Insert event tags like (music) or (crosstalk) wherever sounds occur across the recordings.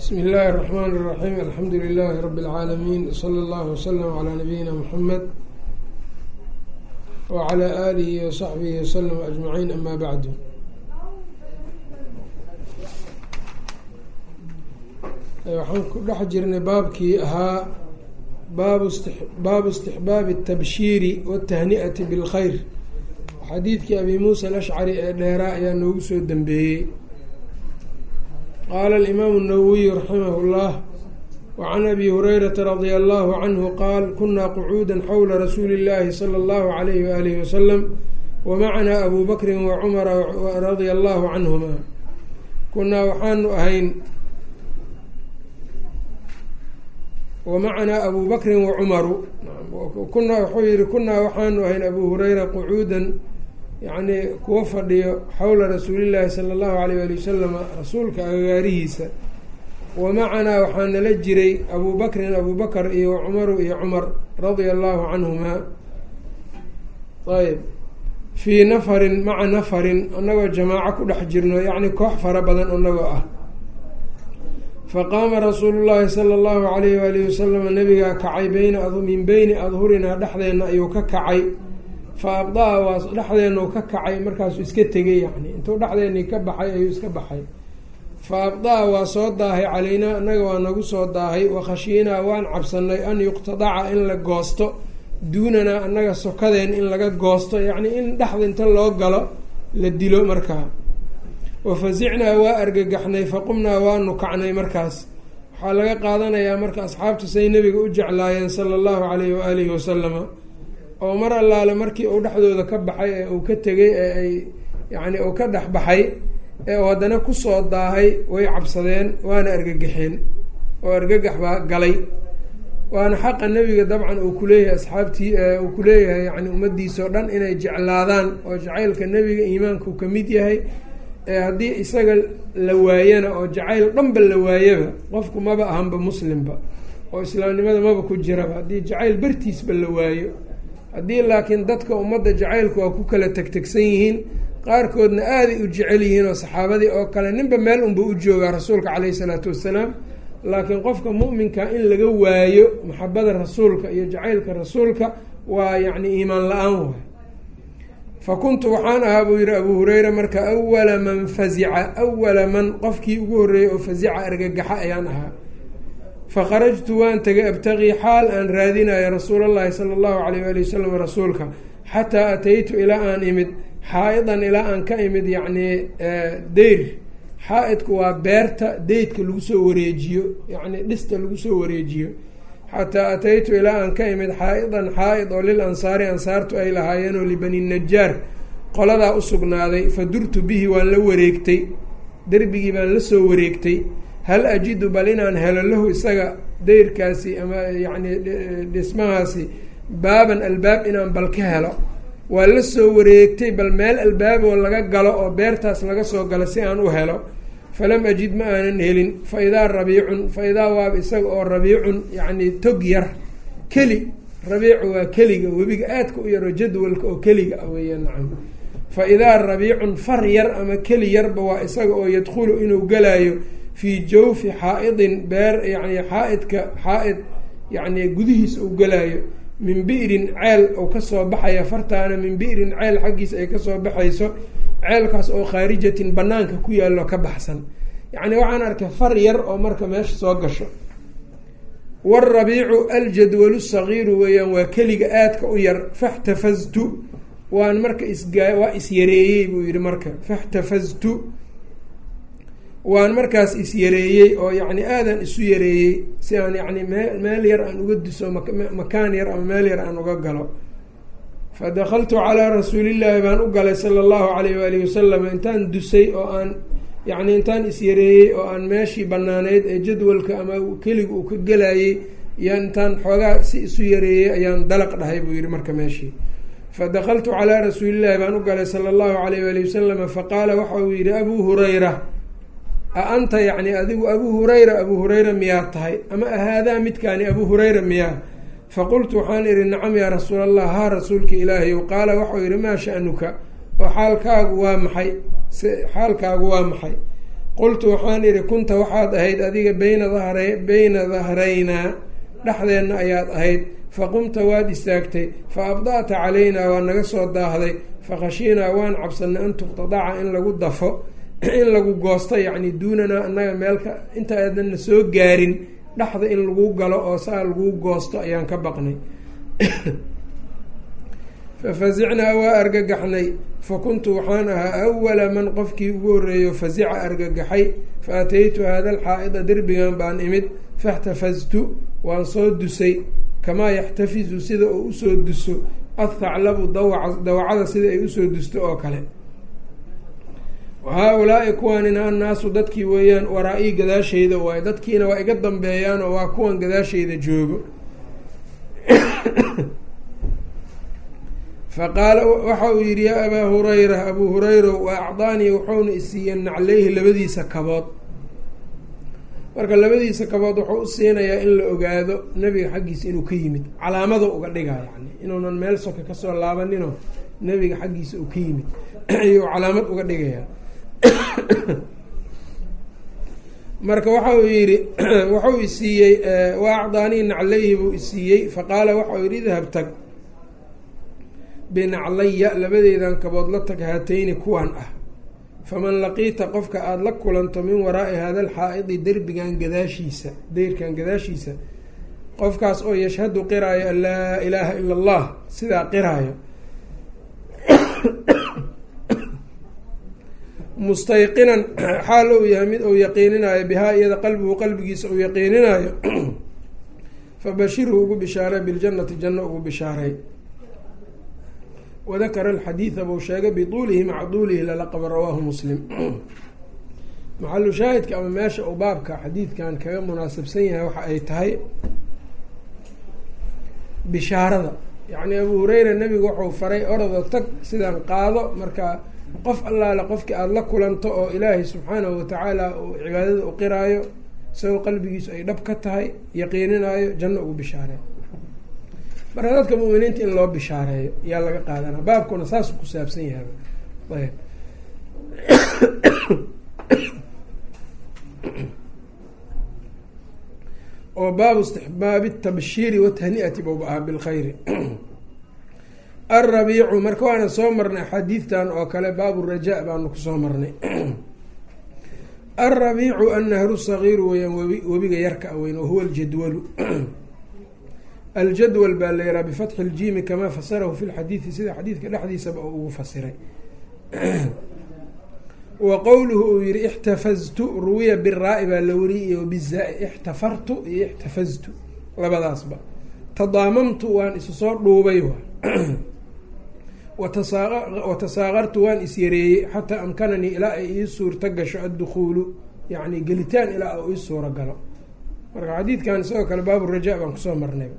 bsm اllahi الرحmn الرaحيم alxamdu لlh رb العaalمين slى اllه وsلم عlى نabiyina mحamed وعlى آlih وصaxbih وsلم أجمaعين ama bعd waxaan ku dhex jirnay baabkii ahaa baabu baabu اstixbaabi الtabshiiri wالتahni'ati bاlkhayr xadiidkii abi muuسى الأshcari ee dheeraa ayaa noogu soo dembeeyey qaala alimaamu الnawowiyu raximah اllah wacan abi hurayrata radia allahu canhu qaal kunaa qucuuda xowla rasuuli اllahi salى اllahu alayhi waalihi wasalam wamacanaa abu bakrin wacumara radia allahu canhuma kunaa waxaanu ahayn wamacanaa abu bakrin wacumaru kunaa wuxuu yihi kunaa waxaanu ahayn abu hureyra qucuudan yacni kuwa fadhiyo xowla rasuulillaahi sala allahu alayh ali wasalama rasuulka agagaarihiisa wa macanaa waxaa nala jiray abuu bakrin abuu bakr iyo cumaru iyo cumar radia allahu canhumaa ayb fii nafarin maca nafarin annagoo jamaaco ku dhex jirno yacni koox fara badan annagoo ah. Faqaama rasuulu llaahi sala allahu alayh waalihi wasalama nabigaa kacay beyna min beyni adhurinaa dhexdeenna ayuu ka kacay fa abdaa waa dhexdeenu ka kacay markaasuu iska tegay yacni intuu dhexdeennii ka baxay ayuu iska baxay. Fa abdaa waa soo daahay calaynaa annaga waa nagu soo daahay wakhashiinaa waan cabsanay an yuqtadaca in la goosto duunanaa annaga sokadeen in laga goosto yacni in dhexda inta loo galo la dilo markaa. Wafasicnaa waa argagaxnay faqumnaa waanu kacnay markaas. Waxaa laga qaadanayaa marka asxaabtu say nebiga u jeclaayeen sala allahu calayhi waaalihi wasalama oo mar allaale markii uu dhexdooda ka baxay ee uu ka tegay ee ay yacni uu ka dhex baxay ee uu haddana ku soo daahay way cabsadeen waana argagaxeen oo argagax baa galay. Waana xaqa nebiga dabcan uu kuleeyahay asxaabtii uu kuleeyahay yani ummadiisao dhan inay jeclaadaan oo jacaylka nebiga iimaanku ka mid yahay. Haddii isaga la waayana oo jacayl dhanba la waayaba qofku maba ahanba muslimba oo islaamnimada maba ku jiraba haddii jacayl bartiisba la waayo haddii laakiin dadka ummadda jacaylku waa ku kala tegtegsan yihiin qaarkoodna aaday u jecel yihiin oo saxaabadii oo kale ninba meel unba u joogaa rasuulka caleyhi salaatu wassalaam laakiin qofka mu'minka in laga waayo maxabada rasuulka iyo jacaylka rasuulka waa yacni iimaan la'aan waay. Fa kuntu waxaan ahaa buu yihi abuu hureyra marka awala man fazica awala man qofkii ugu horreeyey oo fazica argagaxa ayaan ahaa fakharajtu waan tegay abtaqii xaal aan raadinayo rasuul allahi sala allahu alayh waali wasalam rasuulka xataa ataytu ilaa aan imid xaa-idan ilaa aan ka imid yacnii deyr xaa-idku waa beerta deydka lagu soo wareejiyo yacni dhista lagu soo wareejiyo xataa ataytu ilaa aan ka imid xaa-idan xaa-id oo lil ansaari ansaartu ay lahaayeen oo libani najaar qoladaa u sugnaaday fa durtu bihi waan la wareegtay derbigii baan la soo wareegtay hal ajidu bal inaan helo lahu isaga deyrkaasi ama yacni dhismahaasi baaban albaab inaan bal ka helo waa la soo wareegtay bal meel albaab oo laga galo oo beertaas laga soo galo si aan u helo falam ajid ma aanan helin fa idaa rabiicun fa idaa waaba isaga oo rabiicun yacni tog yar keli rabiicu waa keliga webiga aadka u yaro jadwalka oo keliga ah nacam fa rabiicun far yar ama keli yarba waa isaga oo yadkhulu inuu galaayo fii jawfi xaa-idin beer yacni xaa-idka xaa-id yacni gudihiisa uu galaayo min bi'rin ceel uu ka soo baxaya fartaana min bi'rin ceel xaggiisa ay ka soo baxayso ceelkaas oo khaarijatin banaanka ku yaallo ka baxsan. Yacni waxaan arkay far yar oo marka meesha soo gasho. Warabiicu aljadwalu sagiiru weeyaan waa keliga aadka u yar faxtafaztu waan marka isgaa waa isyareeyey buu yihi marka faxtafaztu waan markaas is-yareeyey oo yacni aadan isu yareeyey si aan yacni mee meel yar aan uga diso makaan yar ama meel yar aan uga galo. Fa dakaltu calaa rasuulillaahi baan u galay sala allahu alayh waalihi wasalam intaan dusay oo aan yacni intaan is-yareeyey oo aan meeshii banaaneyd ee jadwalka ama keliga uu ka gelayey yaan intaan xoogaa si isu yareeyey ayaan dalaq dhahay buu yihi marka meeshii. Fa dakaltu calaa rasuulillahi baan u galay sala allahu alayh waalihi wasalama faqaala waxa uu yihi abuu hurayra a anta yacni adigu abuu hurayra abuu hurayra miyaa tahay? Ama ahaadaa midkaani abuu hurayra miyaa? Faqultu waxaan idhi nacam yaa rasuul allah haa rasuulka ilaahayow qaala waxau yidhi maa sha'nuka? Oo xaalkaagu waa maxay? Xaalkaagu waa maxay? Qultu waxaan idhi kunta waxaad ahayd adiga bayna dahra bayna dahraynaa dhexdeenna ayaad ahayd. Faqumta waad istaagtay. Fa abda'ta calaynaa waa naga soo daahday. Fakhashiinaa waan cabsanay an tuqtadaca in lagu dafo in lagu goosto yacni duunanaa annaga meelka inta aadanna soo gaarin dhexda in lagu galo oo saa laguu goosto ayaan ka baqnay. (coughs) Fafasicnaa waa argagaxnay. Fa kuntu waxaan ahaa awala man qofkii ugu horreeyo fasica argagaxay. Fa ataytu hada alxaa'ida derbigan baan imid. Faxtafaztu waan soo dusay. Kamaa yaxtafizu sida uu u soo duso. Athaclabu dawaca dawacada sida ay u soo dusto oo kale haa-ulaa'i kuwanina annaasu dadkii weeyaan waraa-ii gadaasheyda waayo dadkiina waa iga dambeeyaan oo waa kuwan gadaasheyda joogo faqaala waxa uu yidhi yaa abaa hurayra abuu hurayra wa acdaanii wuxuuna isiiyey nacleyhi labadiisa kabood marka labadiisa kabood wuxuu u siinayaa in la ogaado nebiga xaggiisa inuu ka yimid calaamada uga dhigaa yani inuunan meel soka ka soo laabaninoo nebiga xaggiisa uu ka yimid ayuu calaamad uga dhigayaa (coughs) marka waxa uu yidhi (coughs) wuxuu isiiyey wa acdaanii nacleyhi buu isiiyey faqaala waxa uu yidhi idhab tag. Binaclaya labadeedan kabood la tag haatayni kuwan ah. Faman laqiita qofka aada la kulanto min waraa'i hada alxaa'idi derbigan gadaashiisa deyrkan gadaashiisa qofkaas oo yashhadu qiraayo an laa ilaaha ila allah sidaa qiraayo mustayqinan (clears throat) xaal ou yahay mid uu yaqiininaayo bihaa iyada qalbigu qalbigiisa uu yaqiininaayo (clears throat) fabashirhu ugu bishaaray biljannati janno ugu bishaaray. Wadakara alxadiida buu sheegay bituulihi maca duulihi lalaqaba rawaahu muslim. (clears throat) Maxalu shaahidka ama meesha uu baabka xadiidkan kaga munaasabsan yahay waxa ay tahay bishaarada. Yacni abuu hureyra nebigu wuxuu faray orada tag sidaan qaado marka qof allaale qofkii aada la kulanto oo ilaahay subxaanahu watacaala uu cibaadada u qiraayo isagoo qalbigiisu ay dhab ka tahay yaqiininaayo janno ugu bishaareeyo. Marka dadka mu'miniinta in loo bishaareeyo yaa laga qaadanaa. Baabkuna saasuu ku saabsan yahay. Ayb. (coughs) Oo baabu istixbaabi tabshiiri watahni'ati buu ahaa bilkhayri (coughs) alrabiicu marka waana soo marnay xadiidtan oo kale baabu rajaa baanu ku soo marnay. (clears throat) Alrabiicu annahru sagiiru weyaan webi webiga yarka a weyn wahuwa aljadwalu. (clears throat) Aljadwal baa la yihaha bifatxi ljiimi kamaa fasarahu fi lxadiidi sida xadiidka dhexdiisaba uu ugu fasiray (clears throat) wa qowluhu uu yihi ixtafaztu ruwiya biraa-i baa la wariyay wabizaa-i ixtafartu iyo ixtafaztu labadaasba. Tadaamamtu waan isu soo dhuubay watasaaqartu waan isyareeyey xataa amkananii ilaa ay ii suurto gasho addukhuulu yacni gelitaan ilaa uu ii suuro galo marka xadiidkan sidoo kale baabu rajaa baan ku soo marnay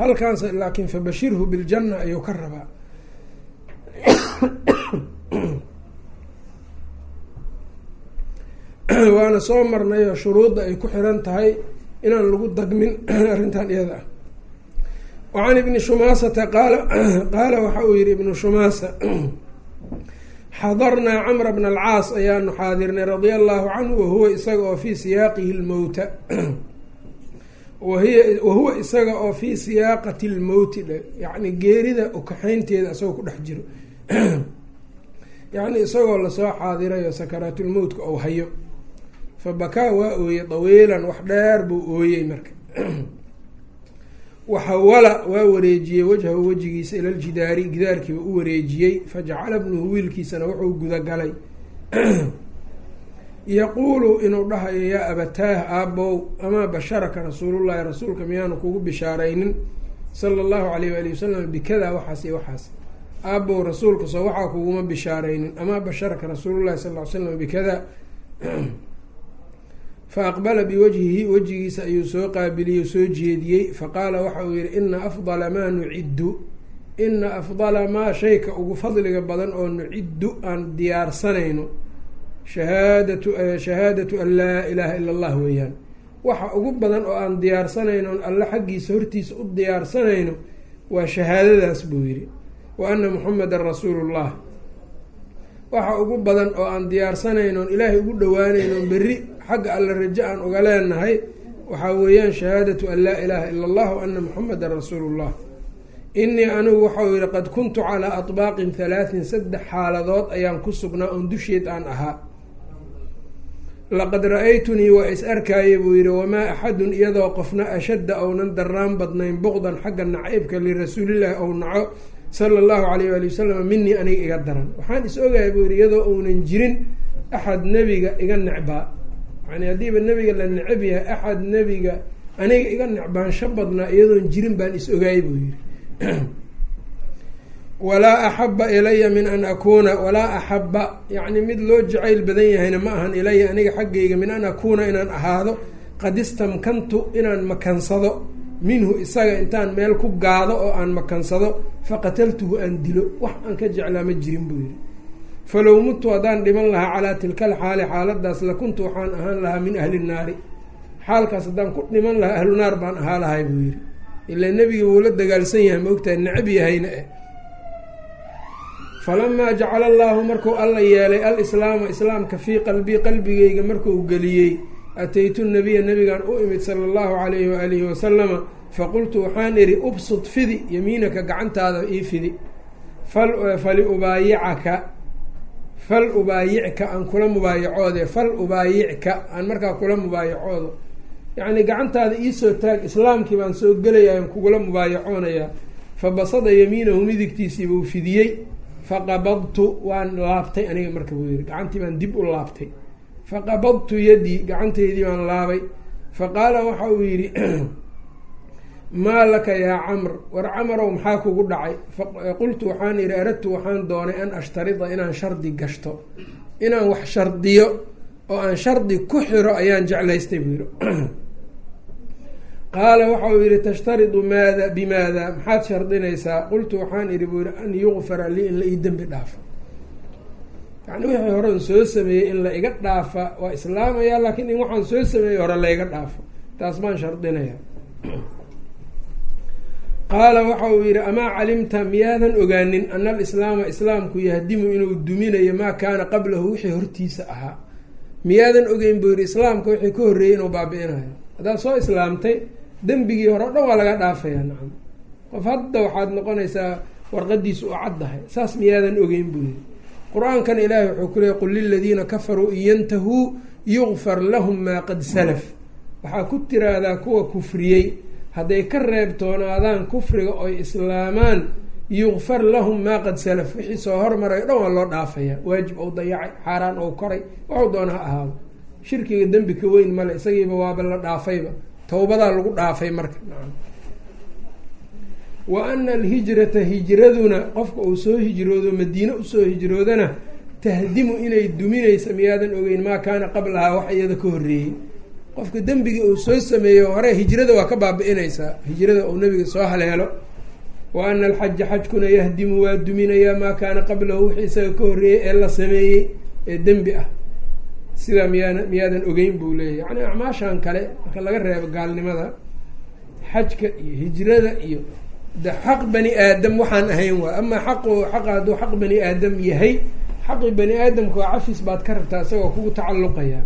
halkaans laakiin fabashirhu biljanna ayuu ka rabaa waana soo marnay oo shuruudda ay ku xiran tahay inaan lagu dagmin arrintan iyada ah wacan ibni shumaasata qaala waxa uu yihi ibnu shumaasa xadarnaa camra bna alcaas ayaanu xaadirnay radia allahu canhu wahuwa isaga oo fii siyaaqihi lmowta wahiya wahuwa isaga oo fii siyaaqati lmowti yacni geerida ukaxaynteeda isagoo ku dhex jiro yacni isagoo la soo xaadirayo sakaraatulmowtka ou hayo fa bakaa waa ooyey dawiilan wax dheer buu ooyey marka waxawala waa wareejiyey wajhahu wejigiisa ila ljidaari gidaarkiiba u wareejiyey fajacala bnuhu wiilkiisana wuxuu gudagalay. (clears throat) Yaquulu inuu dhahayo yaa abataah aabbow amaa basharaka rasuulullahi rasuulka miyaanu kugu bishaaraynin? Sala allahu alayh waali wasalam bikadaa waxaas iyo waxaas. Aabbow rasuulka soo waxaa kuguma bishaaraynin. Amaa basharaka rasuulullahi sal ly slam bikadaa (clears throat) fa aqbala biwajhihi wejigiisa ayuu soo qaabiliyey soo jeediyey. Faqaala waxa uu yihi ina afdala maa nuciddu. Ina afdala maa shayka ugu fadliga badan oo nuciddu aan diyaarsanayno shahaadatu shahaadatu an laa ilaaha ila allah weeyaan. Waxa ugu badan oo aan diyaarsanayno on alle xaggiisa hortiisa u diyaarsanayno waa shahaadadaas buu yihi wa ana muxamedan rasuulu llah waxa ugu badan oo aan diyaarsanayn oon ilaahay ugu dhawaanayn oon berri xagga alle rajo aan uga leenahay waxaa weeyaan shahaadatu an laa ilaaha ila allah ana muxamadan rasuulu llah inii anigu waxau yihi qad kuntu calaa atbaaqin halaatin saddex xaaladood ayaan ku sugnaa oon dusheed aan ahaa. Laqad ra'aytunii waa is arkaaya buu yihi wamaa axadun iyadoo qofna ashadda ounan daraan badnayn buqdan xagga nacaybka lirasuulillaahi ou naco sala allahu alayh waali wasalam minii aniga iga daran. Waxaan is ogahay buu yihi iyadoo ounan jirin axad nebiga iga necbaa yani haddiiba nebiga la necab yahay axad nebiga aniga iga necbaansho badnaa iyadoon jirin baan is ogaayay buu yihi (clears throat) walaa axaba ilaya min an akuuna walaa axaba yacni mid loo jacayl badan yahayna ma ahan ilaya aniga xaggayga min an akuuna inaan ahaado qad istamkantu inaan makansado minhu isaga intaan meel ku gaado oo aan makansado faqataltuhu aan dilo. Wax aan ka jeclaa ma jirin buu yihi falow muttu haddaan dhiman lahaa calaa tilka alxaali xaaladaas lakuntu waxaan ahaan lahaa min ahli nnaari xaalkaas haddaan ku dhiman lahaa ahlu naar baan ahaa lahay buu yihi ilaa nebiga wuu la dagaalsan yahay ma ogtahay necab yahayna eh. Falamaa jacala allaahu marku alla yeelay alislaama islaamka fii qalbii qalbigeyga markuu geliyey ataytu nabiya nabigaan u imid sala allahu calayhi waalihi wasalama faqultu waxaan idhi ubsud fidi yamiinaka gacantaada ii fidi fali ubaayicaka fal ubaayicka aan kula mubaayacoode fal ubaayicka aan markaa kula mubaayacoodo yacni gacantaada iisoo taag islaamkii baan soo gelayaa aan kugula mubaayacoonayaa fa basada yamiinahu midigtiisii buu fidiyey faqabadtu waan laabtay aniga marka buu yihi gacantii baan dib u laabtay faqabadtu yadii gacanteydii baan laabay. Faqaala waxa uu yidhi (clears throat) maa laka yaa camr? War camarow maxaa kugu dhacay? Qultu waxaan idhi aradtu waxaan doonay an ashtarida inaan shardi gashto. Inaan wax shardiyo oo aan shardi ku xiro ayaan jeclaystay buu yihi (clears throat) qaala waxa uu yihi tashtaridu maada bimaada? Maxaad shardinaysaa? Qultu waxaan idhi buu yihi an yuqfara lii in la ii dembi dhaafo yani wixii horen soo sameeyey in la iga dhaafa waa islaamaya laakiin in waxaan soo sameeyey hore la iga dhaafo. Taas baan shardinaya qaala waxa uu yihi amaa calimta miyaadan ogaanin ana alislaama islaamku yahdimu inuu duminayo maa kaana qablahu? Wixii hortiisa ahaa. Miyaadan ogeyn buu yihi islaamka wixii ka horreeyey inuu baabi'inayo haddaad soo islaamtay dembigii hore o dhan waa laga dhaafaya nacam. Qof hadda waxaad noqonaysaa warqadiisu u caddahay. Saas miyaadan ogeyn buu yihi qur'aankan ilaahi wuxuu ku leeyay qul liladiina kafaruu in yantahuu yugfar lahum maa qad salaf. Waxaa ku tiraahdaa kuwa kufriyey hadday ka reebtoonaadaan kufriga oy islaamaan yugfar lahum maa qad salaf. Wixii soo hormaray o dhan waa loo dhaafaya waajib ou dayacay xaaraan ou koray waxu doona ha ahaado. Shirkiga dembi ka weyn male isagiiba waaba la dhaafayba towbadaa lagu dhaafay marka wa ana alhijrata hijraduna qofka uu soo hijroodo madiine u soo hijroodana tahdimu inay duminaysa miyaadan ogeyn maa kaana qablahaa wax iyada ka horreeyey. Qofka dembigii uu soo sameeyo hore hijrada waa ka baabi'inaysaa hijrada uu nabiga soo haleelo wa ana alxaja xajkuna yahdimu waa duminayaa maa kaana qablahu wixii isaga ka horreeyey ee la sameeyey ee dembi ah. Sidaa miyaa miyaadan ogeyn buu leeyahy yacni acmaashan kale marka laga reebo gaalnimada xajka iyo hijrada iyo de xaq bani aadam waxaan ahayn waay amaa xaqu xaqa hadduu xaq bani aadam yahay xaqi bani aadamka waa cafis baad ka rabtaa isagoo kugu tacalluqaya.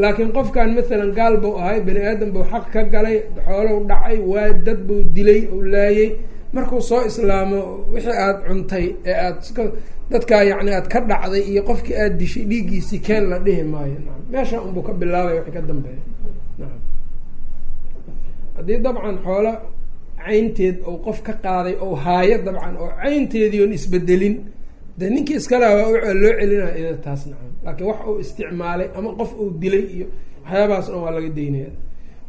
Laakiin qofkan mathalan gaal buu ahay bani aadam buu xaq ka galay xoolow dhacay waa dad buu dilay ou laayay. Markuu soo islaamo wixii aada cuntay ee aada dadkaa yacni aada ka dhacday iyo qofkii aada dishay dhiiggiisii keen la dhihi maayo. Naam meesha unbuu ka bilaabaya wixii ka dambeeya. Naam. Haddii dabcan xoolo caynteed ou qof ka qaaday ou haayo dabcan oo caynteedii oon isbedelin de ninkii iskalaha waa loo celinaya ida taas nacam. Laakiin wax uu isticmaalay ama qof uu dilay iyo waxyaabahaas dhan waa laga daynaya.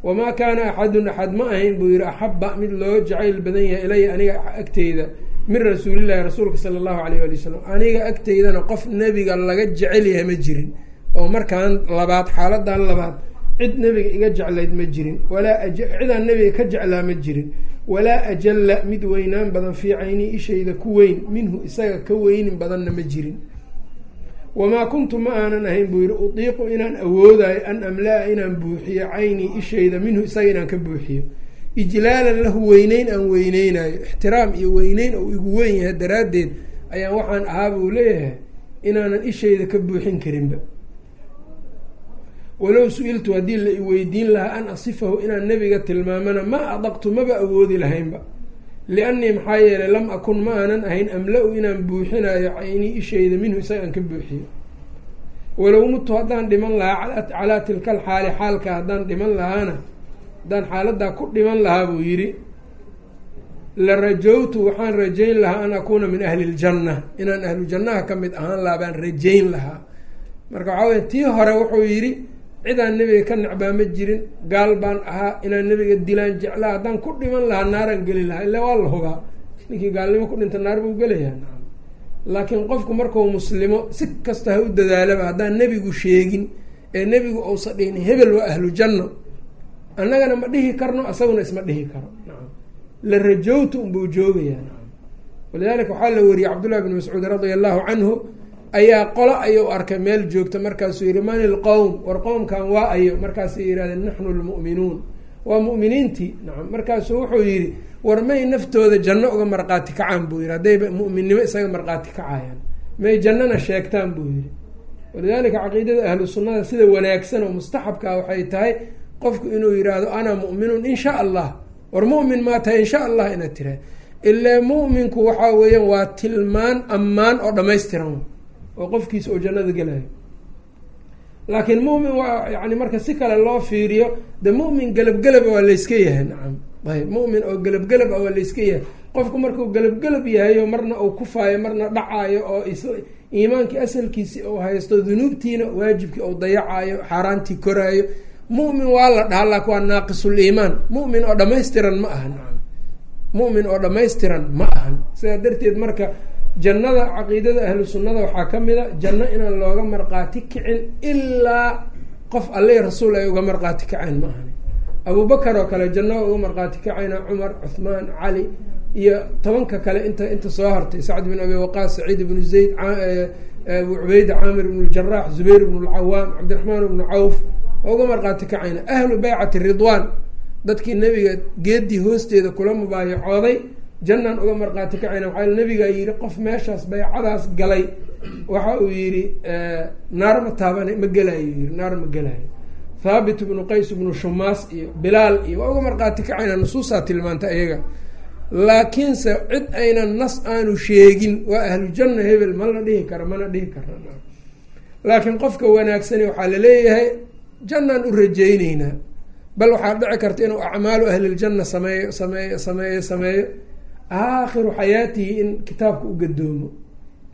Wamaa kaana axadun axad ma ahayn buu yihi axaba mid loo jacayl badan yahay ilaya aniga agteyda min rasuulillahi rasuulka sala allahu alayh ali wasalam aniga agteydana qof nebiga laga jecel yahay ma jirin oo markaan labaad xaaladan labaad cid nebiga iga jeclayd ma jirin walaa cidaan nebiga ka jeclaa ma jirin walaa ajalla mid weynaan badan fii caynii ishayda ku weyn minhu isaga ka weynin badanna ma jirin. Wamaa kuntu ma aanan ahayn buu yihi utiiqu inaan awoodayo an amla-a inaan buuxiyo caynii ishayda minhu isaga inaan ka buuxiyo. Ijlaalan lahu weyneyn aan weyneynayo ixtiraam iyo weyneyn ou igu weyn yahay daraaddeed ayaan waxaan ahaa buu leeyahay inaanan ishayda ka buuxin karinba walow su'iltu haddii la iweydiin lahaa an asifahu inaan nebiga tilmaamana ma adaqtu maba awoodi lahaynba. Liannii maxaa yeelay lam akun ma aanan ahayn amla-u inaan buuxinayo caynii ishayda minhu isaga aan ka buuxiyo. Walow mutu haddaan dhiman lahaa calaa tilka alxaali xaalka haddaan dhiman lahaana haddaan xaaladaa ku dhiman lahaa buu yidhi la rajowtu waxaan rajayn lahaa an akuuna min ahli ljanna inaan ahlu jannaha ka mid ahaan lahaa baan rajayn lahaa. Marka waxaa weye tii hore wuxuu yidhi cidaan nebiga ka necbaa ma jirin. Gaal baan ahaa inaan nebiga dilaan jeclaa haddaan ku dhiman lahaa naaraan geli lahaa. Illa waa la hubaa. Ninkii gaalnimo ku dhinta naar buu gelayaa. Laakiin qofku markuu muslimo si kasta ha u dadaalaba haddaan nebigu sheegin ee nebigu uusan dhihin hebel waa ahlu janno annagana ma dhihi karno asaguna isma dhihi karo. La rajowta unbuu joogayaa. Walidaalika waxaa la wariyey cabdullahi bn mascuud radia allahu canhu ayaa qolo ayuu arkay meel joogta markaasuu yihi man ilqowm war qowmkan waa ayo markaasay yihahdeen naxnu lmu'minuun waa mu'miniintii nacam markaasuu wuxuu yidhi war may naftooda janno uga marqaati kacaan buu yihi haddayba mu'minnimo isaga marqaati kacayaan may jannana sheegtaan buu yihi walidaalika caqiidada ahlu sunnada sida wanaagsan oo mustaxabkaa waxay tahay qofku inuu yidhaahdo ana mu'minuun in sha allah. War mu'min maa tahay in sha allah inaad tiraha ilaa mu'minku waxaa weeyaan waa tilmaan ammaan oo dhammaystiran oo qofkiisa oo jannada gelayo. Laakiin mu'min waa yani marka si kale loo fiiriyo de mu'min gelabgelaba waa layska yahay nacam ayb mu'min oo gelabgelab waa layska yahay. Qofku markuu gelabgelab yahayo marna uu kufaayo marna dhacaayo oo iimaankii asalkiisi uu haysto dunuubtiina waajibkii uu dayacayo xaaraantii koraayo mu'min waa la dhahaa laakin waa naaqisul iimaan. Mu'min oo dhammaystiran ma aha nacam mu'min oo dhammaystiran ma ahan. Sidaa darteed marka jannada caqiidada ahlu sunnada waxaa ka mid a janno inaan looga marqaati kicin ilaa qof alle rasuul ay uga marqaati kaceen ma ahani. Abubakar oo kale janno uga marqaati kacayna cumar cuhmaan cali iyo tobanka kale inta inta soo hartay. Sacd bin abi waqaas saciid ibnu zayd abu cubayda caamir ibnu ljarax zubayr ibnu lcawaam cabdiraxmaan ibnu cawf oo uga marqaati kacayna. Ahlu baycati ridwaan dadkii nebiga geedii hoosteeda kula mubaayacooday jannaan uga marqaati kacayna. Waxaa nabigaa yihi qof meeshaas baycadaas galay. Waxa uu yihi naar ma taabana ma gelaayo yihi naar ma gelaayo thaabit ibnu qays ibnu shumaas iyo bilaal iyo waa uga marqaati kacayna nusuusaa tilmaanta iyaga. Laakiinse cid aynan nas aanu sheegin waa ahlu janna hebel ma la dhihi karo mana dhihi kara laakiin qofka wanaagsani waxaa la leeyahay jannaan u rajeyneynaa bal waxaa dhici karta inuu acmaalu ahliljanna sameeyo sameeyo sameeyo sameeyo aakhiru xayaatihi in kitaabka u gadoomo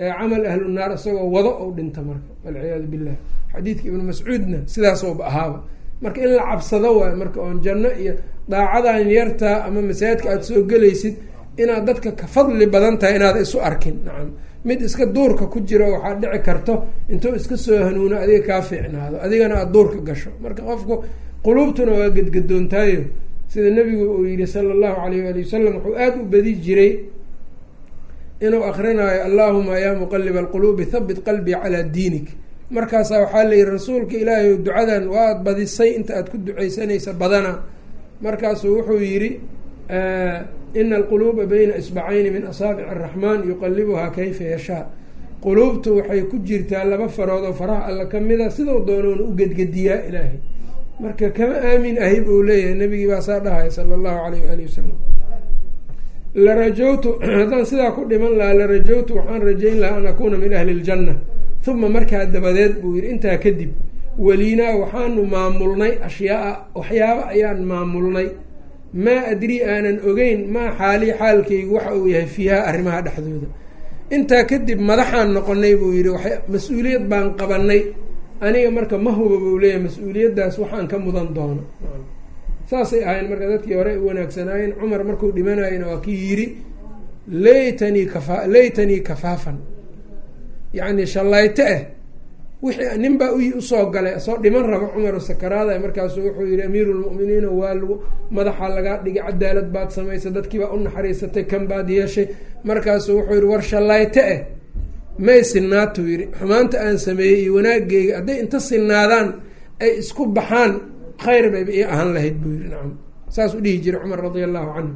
ee camal ahlu naar isagoo wado ou dhinta marka walciyaadu billah xadiidka ibnu mascuudna sidaasooba ahaaba. Marka in la cabsado waayo marka oon janno iyo daacadan yartaa ama masaajidka aada soo gelaysid inaad dadka ka fadli badan tahay inaad isu arkin. Nacam mid iska duurka ku jiro waxaa dhici karto intuu iska soo hanuuno adiga kaa fiicnaado adigana aada duurka gasho. Marka qofku quluubtuna waa gedgadoontaayo sida nebigu uu yihi sala allahu alayh waali wasalam wuxuu aada u badi jiray inuu akrinaayo allahuma yaa muqaliba alquluubi habit qalbii calaa diinik. Markaasaa waxaa la yihi rasuulka ilaahay ducadan waad badisay inta aad ku duceysanaysa badana. Markaasuu wuxuu yihi ina alquluuba bayna isbacayni min asaabici araxmaan yuqalibuhaa kayfa yashaa. Quluubtu waxay ku jirtaa laba farood oo faraha alla kamida sidoo doonoona u gedgediyaa ilaahay marka kama aamin ahi buu leeyahay nabigii baa saa dhahaya sala allahu alayh waali wasalam la rajowtu (clears throat) haddaan sidaa ku dhiman lahaa la rajowtu waxaan rajayn lahaa an akuuna min ahli ljanna uma markaa dabadeed buu yihi intaa kadib weliinaa waxaanu maamulnay ashyaaa waxyaaba ayaan maamulnay. Maa adrii aanan ogeyn maa xaalii xaalkaygu waxa uu yahay fiiha arrimaha dhexdooda. Intaa kadib madaxaan noqonay buu yihi mas'uuliyad baan qabanay aniga marka ma huba buu leeyahay mas'uuliyaddaas waxaan ka mudan doono saasay ahayn marka dadkii hore u wanaagsanaayeen cumar markuu dhimanayena waa kii yidhi laytanii kafa laytanii kafaafan. Yacni shallayto ah wixii nin baa u soo galay soo dhiman raba cumar sakaraada markaasu wuxuu yihi amiiru lmu'miniina waa lagu madaxaa lagaa dhigay cadaalad baad samaysay dadkiibaa u naxariisatay kan baad yeeshay. Markaasu wuxuu yihi war shallayto ah may sinaatuu yihi xumaanta aan sameeyey iyo wanaageyga hadday inta sinaadaan ay isku baxaan khayr bayba ii ahaan lahayd buu yihi nacam. Saas u dhihi jiray cumar radia allahu canhu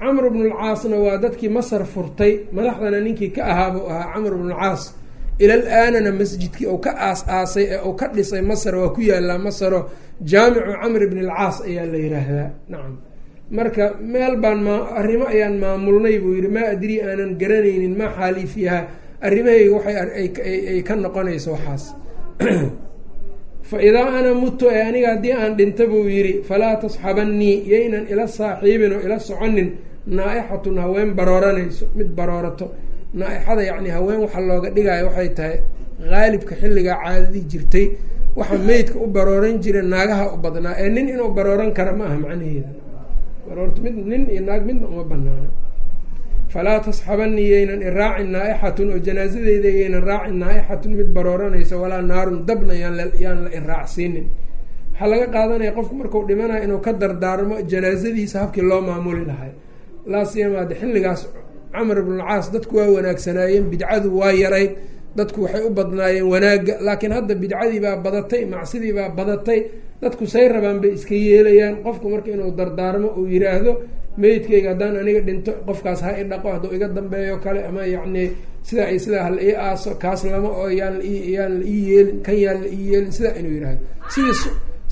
camr bnu lcaasna waa dadkii masar furtay madaxdana ninkii ka ahaa buu ahaa camr bnu lcaas ilal aanana masjidkii uu ka aas-aasay ee uu ka dhisay masar waa ku yaalaa masaro jaamicu camr bni alcaas ayaa la yiraahdaa nacam marka meel baan ma arrimo ayaan maamulnay buu yihi maa adrii aanan garanaynin maa xaalii fiiha arrimahayga waxay ka noqonayso waxaas. (clears throat) Fa idaa ana mutu ee aniga haddii aan dhinta buu yidhi falaa tasxabannii yaynan ila saaxiibin oo ila soconin naa-ixatun haween barooranayso mid baroorato naa-ixada yacni haween waxa looga dhigaayo waxay tahay haalibka xilligaa caadadii jirtay waxa meydka u barooran jira naagaha u badnaa ee nin inuu barooran kara ma aha macnaheeda baroorto mid nin iyo naag midna uma banaano falaa tasxabanii yaynan iraacin naa-ixatun oo janaasadeyda yaynan raacin naa-ixatun mid barooranaysa walaa naarun dabna yaan la iraacsiinin waxaa laga qaadanaya qofku marku dhimanayo inuu ka dardaarmo janaasadiisa habkii loo maamuli lahay laa siyamaade xilligaas camar ibnulcaas dadku waa wanaagsanaayeen bidcadu waa yarayd dadku waxay u badnaayeen wanaagga laakiin hadda bidcadii baa badatay macsidii baa badatay dadku say rabaan bay iska yeelayaan. Qofku marka inuu dardaarmo uu yiraahdo meydkayga haddaan aniga dhinto qofkaas ha i dhaqo hadduu iga dambeeyo kale ama yacni sidaa iyo sidaa hala ii aaso kaas lama oo yaan yaan la ii yeelin kan yaan la ii yeelin sidaa inuu yihahdo sidii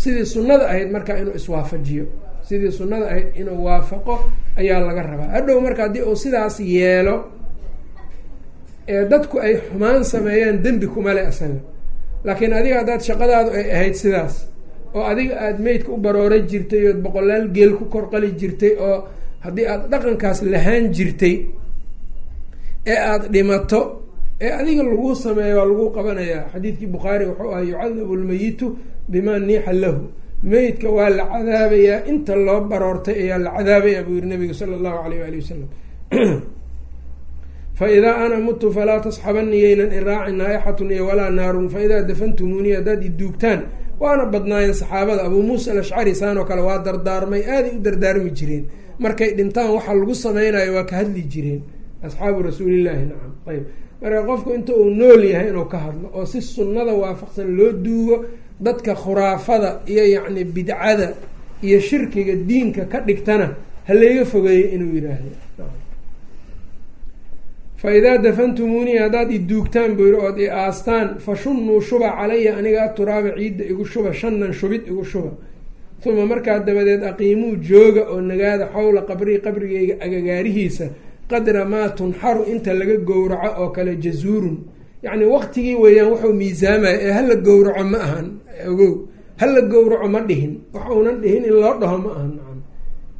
sidii sunnada ahayd marka inuu iswaafajiyo. Sidii sunnada ahayd inuu waafaqo ayaa laga rabaa. Hadhow marka haddii uu sidaas yeelo ee dadku ay xumaan sameeyaan dembi kuma le asaga. Laakiin adiga haddaad shaqadaadu ay ahayd sidaas oo adiga aada meydka u baroora jirtay ood boqolaal geel ku korqali jirtay oo haddii aada dhaqankaas lahaan jirtay ee aada dhimato ee adiga laguu sameeyo waa laguu qabanayaa xadiidkii bukhaari wuxuu ahay yucadabu lmeyitu bimaa niixa lahu. Meydka waa la cadaabayaa inta loo baroortay ayaa la cadaabayaa buu yihi nabiga sala allahu alayh waali wasalam (clears throat) faidaa ana mutu falaa tasxabanii yaynan iraacin naaixatun iyo walaa naarun faidaa dafantumuunii haddaad iduugtaan waana badnaayeen saxaabada abuu muusa alashcari saanoo kale waa dardaarmay aaday u dardaarmi jireen. Markay dhintaan waxaa lagu sameynayo waa ka hadli jireen. Asxaabu rasuulillaahi nacam ayb marka qofku inta uu nool yahay inuu ka hadlo oo si sunnada waafaqsan loo duugo dadka khuraafada iyo yacni bidcada iyo shirkiga diinka ka dhigtana ha layga fogeeyo inuu yidhaahdo fa idaa dafantumuunii haddaad i duugtaan buu yihi ood i aastaan fa shunnuu shuba calaya aniga turaaba ciidda igu shuba shanan shubid igu shuba uma markaa dabadeed aqiimuu jooga oo nagaada xowla qabrii qabrigayga agagaarihiisa qadra maa tunxaru inta laga gowraco oo kale jazuurun yacni waqtigii weeyaan wuxuu miisaamaya ee hala gowraco ma ahan ogow hala gowraco ma dhihin waxuunan dhihin in loo dhaho ma ahan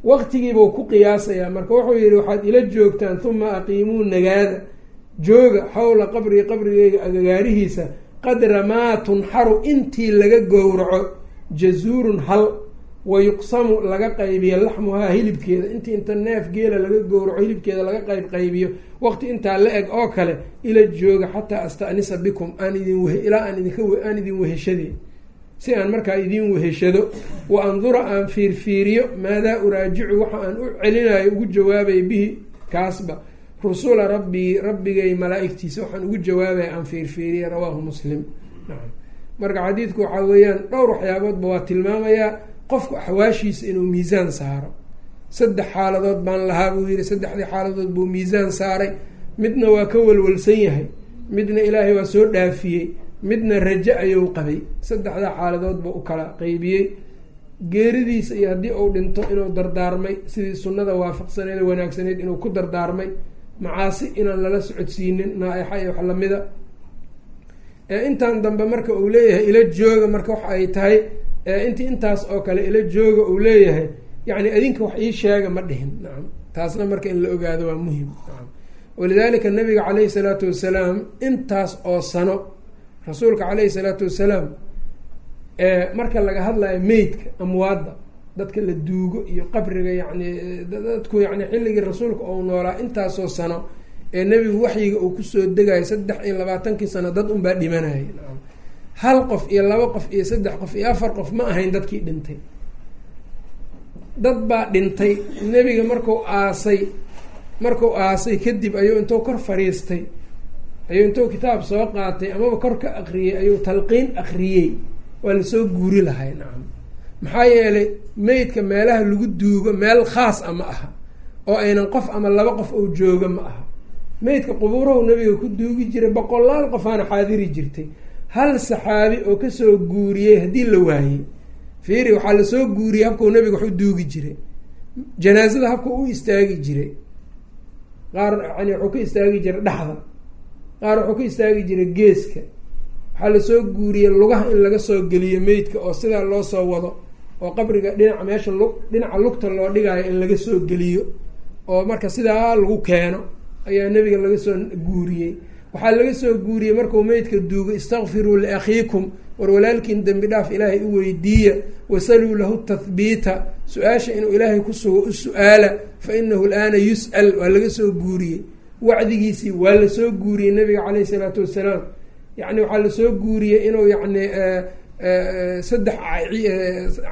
waqtigiibuu ku qiyaasayaa marka wuxuu yihi waxaad ila joogtaan uma aqiimuu nagaada. Jooga xowla qabrii qabrigeyga agagaarihiisa qadra maa tunxaru intii laga gowraco jazuurun hal. Wayuqsamu laga qaybiyo laxmuhaa hilibkeeda. Intii inta neef geela laga gowraco hilibkeeda laga qayb qaybiyo. Waqti intaa la eg oo kale ila jooga xataa astanisa bikum. Aan idin ilaa aan idinka aan idin weheshade si aan markaa idin weheshado wa andura aan fiirfiiriyo maadaa uraajicu waxa aan u celinayo ugu jawaabay bihi kaasba. Rusula rabbii rabbigay malaa-igtiisa waxaan ugu jawaabaya aan fiirfiiriya rawaahu muslim. Marka xadiidku waxaa weeyaan dhowr waxyaaboodba waa tilmaamayaa qofku axwaashiisa inuu miisaan saaro. Saddex xaaladood baan lahaa buu yihi saddexdii xaaladood buu miisaan saaray. Midna waa ka walwalsan yahay midna ilaahay waa soo dhaafiyey midna rajo ayuu qabay. Saddexdaa xaaladood buu u kala qeybiyey geeridiisa iyo haddii uu dhinto inuu dardaarmay sidii sunnada waafaqsaneed wanaagsaneyd inuu ku dardaarmay macaasi inaan lala socodsiinin naa-ixa iyo wax lamida intan dambe marka uu leeyahay ila jooga marka waxa ay tahay intii intaas oo kale ila jooga uu leeyahay yacni adinka wax ii sheega ma dhihin. Nacam taasna marka in la ogaado waa muhiim nacam walidaalika nabiga caleyhi salaatu wasalaam intaas oo sano rasuulka caleyhi salaatu wasalaam marka laga hadlayo meydka amwaadda dadka la duugo iyo qabriga yacni dadku yacni xilligii rasuulka ou noolaa intaasoo sano ee nebigu waxyiga uu ku soo degayo saddex iyo labaatankii sano dad unbaa dhimanayay. Nacam hal qof iyo laba qof iyo saddex qof iyo afar qof ma ahayn dadkii dhintay. Dad baa dhintay nebiga marku aasay markuu aasay kadib ayuu intuu kor fariistay ayuu intuu kitaab soo qaatay amaba kor ka akriyey ayuu talqiin akriyey waa la soo guuri lahay nacam maxaa yeelay meydka meelaha lagu duugo meel khaas a ma aha oo aynan qof ama laba qof ou jooga ma aha. Meydka qubuurahu nabiga ku duugi jiray boqolaal qofaana xaadiri jirtay. Hal saxaabi oo ka soo guuriyey haddii la waayey fiiri waxaa la soo guuriyey habkau nabiga wax u duugi jiray. Janaasada habka u istaagi jiray. Qaar yani wuxuu ka istaagi jiray dhexda qaar wuxuu ka istaagi jiray geeska. Waxaa la soo guuriyey lugaha in laga soo geliyo meydka oo sidaa loo soo wado oo qabriga dhinaca meesha lu dhinaca lugta loo dhigaayo in laga soo geliyo oo marka sidaa lagu keeno ayaa nebiga laga soo guuriyey. Waxaa laga soo guuriyey markuu meydka duugo istakfiruu liakhiikum war walaalkiin dembi dhaaf ilaahay u weydiiya wasaluu lahu tathbiita su'aasha inuu ilaahay ku sugo u su'aala fa inahu alaana yus'al waa laga soo guuriyey wacdigiisii waa la soo guuriyey nabiga caleyhi isalaatu wassalaam yacni waxaa la soo guuriyey inuu yacni saddex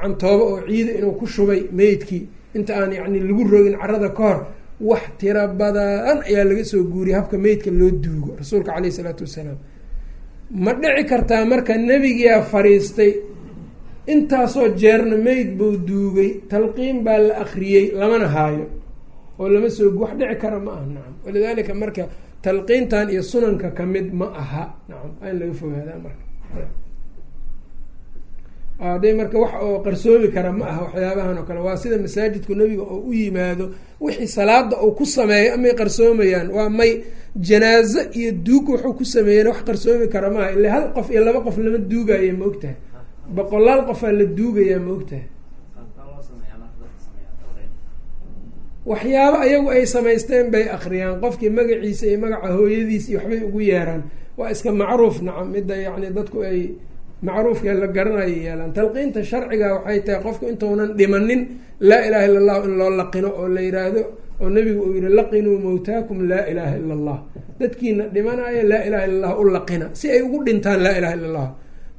cantoobo oo ciida inuu ku shubay meydkii. Inta aan yacni lagu rogin carada ka hor wax tiro badan ayaa laga soo guuriyey habka meydka loo duugo rasuulka caleyhi isalaatu wassalaam ma dhici kartaa marka nebigiyaa fariistay intaasoo jeerna meyd buu duugay talqiin baa la akriyey lamana haayo oo lama soo wax dhici kara ma aha. Nacam walidaalika marka talqiintan iyo sunanka ka mid ma aha. Nacam in laga fogaadaa marka. Hadday marka wax oo qarsoomi kara ma aha waxyaabahan oo kale waa sida masaajidku nebiga oo u yimaado wixii salaada uu ku sameeyo amay qarsoomayaan waa may janaazo iyo duug wuxuu ku sameeyeen wax qarsoomi kara maaha ila hal qof iyo laba qof lama duugaya ma ogtahay. Boqolaal qofaa la duugayaa ma ogtahay waxyaabo ayagu ay samaysteen bay akriyaan qofkii magaciisa iyo magaca hooyadiis iyo waxbay ugu yeeraan. Waa iska macruuf nacam. Midda yacni dadku ay macruufkee la garanayo yeelaan. Talqiinta sharciga waxay tahay qofku intuunan dhimanin laa ilaha illa allahu in loo laqino oo la yiraahdo oo nebigu uu yihi laqinuu mawtaakum laa ilaha illa allah dadkiina dhimanaayo laa ilaha illa allah u laqina si ay ugu dhintaan laa ilaha illa allah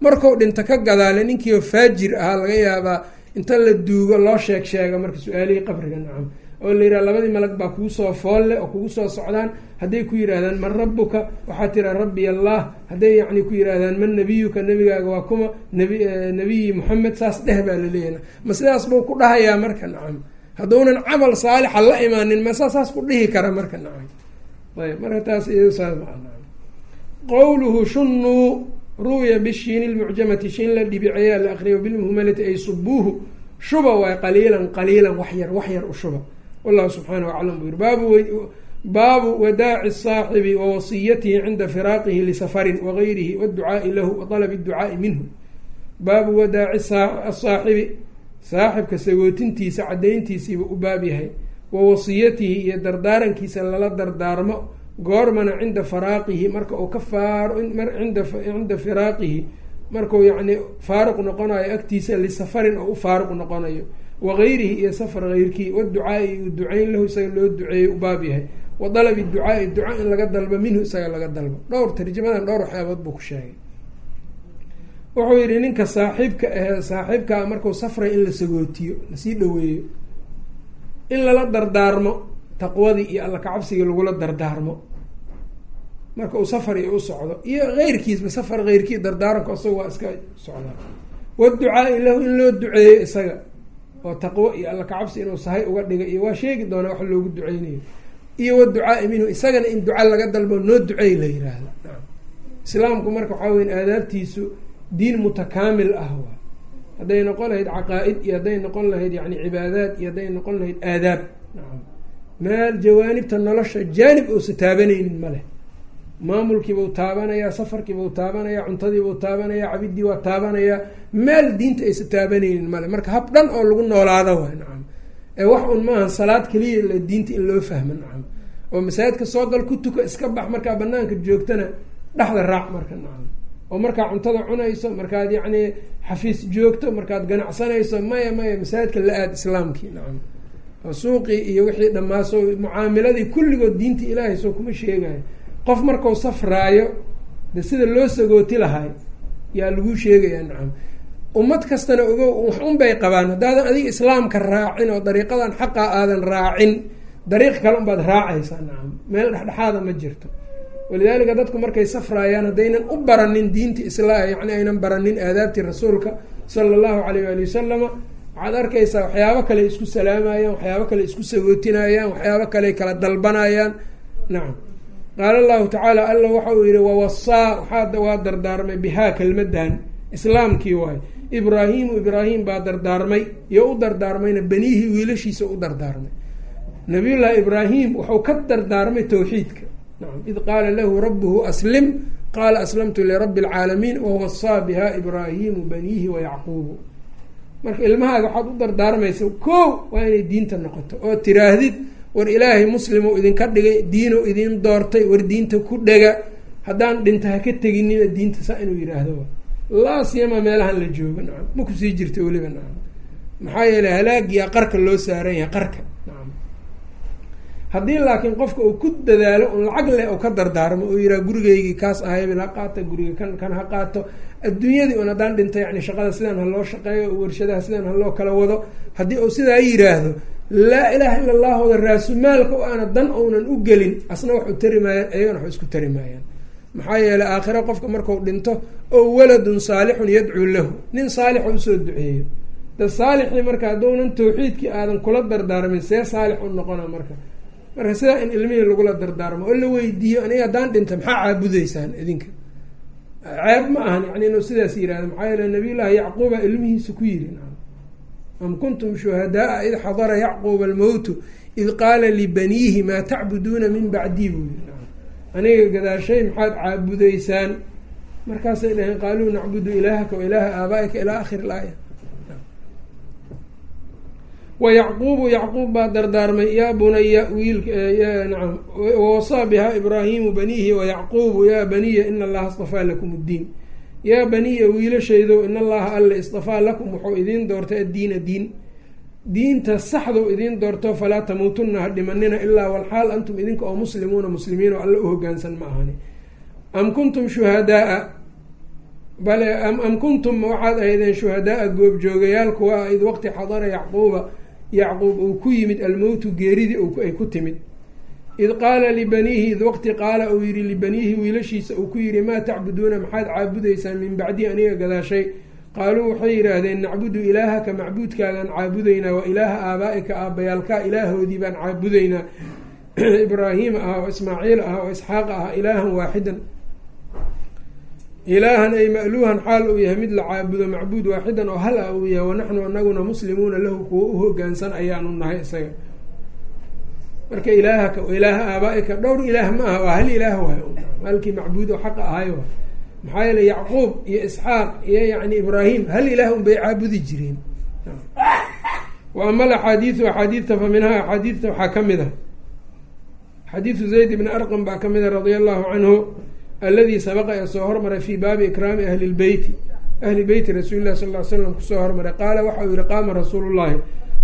markuu dhinto ka gadaale ninkiioo faajir ahaa laga yaabaa inta la duugo loo sheeg sheega marka su'aalihii qabriga nacam oo la yidhaha labadii malag baa kugu soo foolle oo kugu soo socdaan hadday ku yidhaahdaan man rabuka waxaa tiraa rabbi allah. Hadday yacni ku yidhaahdaan man nabiyuka? Nebigaaga waa kuma nabi nabiyi moxamed saas dheh baa laleeyahy ma sidaas buu ku dhahayaa marka nacam. Hadduunan camal saalixa la imaanin masa saas ku dhihi kara marka nacam. Ayb marka taas qowluhu shunuu ru'ya bishiini lmucjamati shin la dhibiceeyaa la akriyo bilmuhmalati ay subuuhu. Shuba waay qaliilan qaliilan waxyar waxyar u shuba wallahu subxaanahu aclam buu yiri baabu baabu wadaaci saaxibi wa wasiyatihi cinda firaaqihi lisafarin wagayrihi waadducaai lahu wa talabi adducaai minhu baabu wadaaci asaaxibi saaxibka sagootintiisa caddayntiisiiba u baab yahay wa wasiyatihi iyo dardaarankiisa lala dardaarmo goormana cinda faraaqihi marka uu ka faaro cinda firaaqihi markuu yacni faaruq noqonayo agtiisa lisafarin oo u faaruq noqonayo wagayrihi iyo safar heyrkii waducaai iyo ducayn lahu isaga loo duceeyey u baab yahay wa dalabi ducaai duca in laga dalbo minhu isaga laga dalbo dhowr tarjamadan dhowr waxyaabood buu ku sheegay wuxuu yihi ninka saaxiibka ahee saaxiibkaa markuu safray in la sagootiyo la sii dhaweeyo in lala dardaarmo taqwadii iyo alla kacabsigii lagula dardaarmo marka uu safar iyo u socdo iyo heyrkiisba safar heyrkii dardaaranku isaga waa iska socdaa waducaai lahu in loo duceeyo isaga oo taqwo iyo alla kacabsi inuu sahay uga dhiga iyo waa sheegi doonaa wax loogu duceynayo. Iyo waducaai minhu isagana in duca laga dalbo noo duceey la yiraahda islaamku marka waxaa weya aadaabtiisu diin mutakaamil ah waa. Hadday noqon lahayd caqaa-id iyo hadday noqon lahayd yani cibaadaad iyo hadday noqon lahayd aadaab. Nacam meel jawaanibta nolosha jaanib uusa taabanaynin ma leh maamulkiibuu taabanayaa safarkiibuu taabanayaa cuntadiibuu taabanayaa cabidii waa taabanayaa meel diinta aysa taabanaynin male. Marka hab dhan oo lagu noolaado waay nacam. Ee wax un maaha salaad keliya la diinta in loo fahmo nacam. Oo masaajidka soo gal ku tuka iska bax markaa banaanka joogtana dhexda raac marka nacam. Oo markaad cuntada cunayso markaad yacni xafiis joogto markaad ganacsanayso maya maya masaajidka la aad islaamkii nacam. Oo suuqii iyo wixii dhammaaso mucaamiladii kulligood diinta ilaahay soo kuma sheegayo qof markau safraayo de sida loo sagooti lahay yaa laguu sheegayaa nacam. Ummad kastana ogo wax un bay qabaan haddaadan adiga islaamka raacin oo dariiqadan xaqa aadan raacin dariiq kale unbaad raacaysaa nacam. Meel dhexdhexaada ma jirto. Walidaalika dadku markay safraayaan haddaynan u baranin diinta isla yani aynan baranin aadaabtii rasuulka sala allahu alayh waali wasalama waxaad arkaysaa waxyaabo kale isku salaamayaan waxyaabo kale isku sagootinayaan waxyaabo kale kala dalbanayaan nacam qaala allahu tacaala alla waxa uu yihi wawasaa waxaa waa dardaarmay bihaa kelmadan islaamkii waay ibraahimu ibraahim baa dardaarmay iyo u dardaarmayna beniihii wiilashiisa u dardaarmay nabiyullaahi ibraahim wuxuu ka dardaarmay towxiidka nacam id qaala lahu rabuhu aslim qaala aslamtu lirabbi alcaalamiin wawasaa biha ibraahimu baniihi wayacquubu marka ilmahaaga waxaad u dardaarmaysa ko waa inay diinta noqoto oo tiraahdid war ilaahay muslim ou idinka dhigay diino idin doortay war diinta ku dhega. Haddaan dhinta ha ka teginina diinta saa inuu yidhaahdo. Laa siyama meelahan la joogo nacam. Ma ku sii jirta weliba nacam. Maxaa yeeley halaagiyaa qarka loo saaran yahay qarka nacam. Haddii laakiin qofka uu ku dadaalo un lacag leh oo ka dardaarmo oo yihaha gurigeygii kaas ahaybil ha qaato guriga kan kan ha qaato. Adduunyadii un haddaan dhinta yani shaqada sidaan ha loo shaqeeyo warshadaha sidaan ha loo kala wado. Haddii uu sidaa yiraahdo laa ilaaha illa allahooda raasumaalka o aana dan ounan u gelin asna wax u tari maayaan ayagana wax isku tari maayaan. Maxaa yeeley aakhiro qofka marku dhinto oo waladun saalixun yadcuu lahu. Nin saalixo u soo duceeyo. Da saalixii marka haddounan tawxiidkii aadan kula dardaarmin see saalix u noqona marka. Marka sidaa in ilmihii lagula dardaarmo oo la weydiiyo aniga haddaan dhinta maxaa caabudeysaan idinka? Ceeb ma ahan yani inuu sidaas yihahdo maxaa yeele nabiyullaahi yacquuba ilmihiisa ku yiri am kuntum shuhadaaa id xadara yacquuba almowtu id qaala libaniihi maa tacbuduuna min bacdii buu yiri aniga gadaashay maxaad caabudeysaan markaasay dhaheen qaaluu nacbudu ilaahaka wa ilaaha aabaaika ilaa akhiri laaya wa yacquubu yacquub baa dardaarmay yaa bunaya wiilnacam wawasaa bihaa ibraahimu baniihi wayacquubu yaa baniya ina allaha ddiin yaa baniya wiilashaydow in allaha alle istafaa lakum wuxuu idiin doortay addiina diin. Diinta saxdou idiin doorto falaa tamuutunna ha dhimanina ilaa walxaal antum idinka oo muslimuuna muslimiin oo alle u hogaansan ma ahani. Am kuntum shuhadaaa? Bale am kuntum waxaad ahaydeen shuhadaaa goobjoogayaal kuwa id waqti xadara yacquuba yacquub uu ku yimid almowtu geeridii ay ku timid id qaala libaniihi id waqti qaala uu yihi libaniihi wiilashiisa uu ku yihi maa tacbuduuna maxaad caabudeysaan min bacdii aniga gadaashay qaaluu waxay yidhaahdeen nacbudu ilaahaka macbuudkaagaan caabudeynaa wa ilaaha aabaa-ika aabbayaalkaa ilaahoodii baan caabudeynaa ibraahiima ah oo ismaaciil ah oo isxaaq ah ilaahan waaxidan ilaahan ay ma'luuhan xaal uu yahay mid la caabudo macbuud waaxidan oo hal ah uu yahay wanaxnu anaguna muslimuuna lahu kuwo u hogaansan ayaanu nahay isaga marka ilaahaka ilaaha aabaa-ika dhowr ilaah ma aha waa hal ilaah waay. Halkii macbuud oo xaqa ahay waay. Maxaa yeele yacquub iyo isxaaq iyo yani ibraahim hal ilaah un bay caabudi jireen. Wa ama alaxaadiidu axaadiidta fa minhaa axaadiidta waxaa ka mid ah. Xadiidu zayd ibni arqam baa ka mid a radia allahu canhu alladii sabaqa ee soo hormaray fii baabi ikraami ahli lbeyti ahli beyti rasuuli llahi sal ly slam ku soo hormaray. Qaala waxa uu yihi qaama rasuulu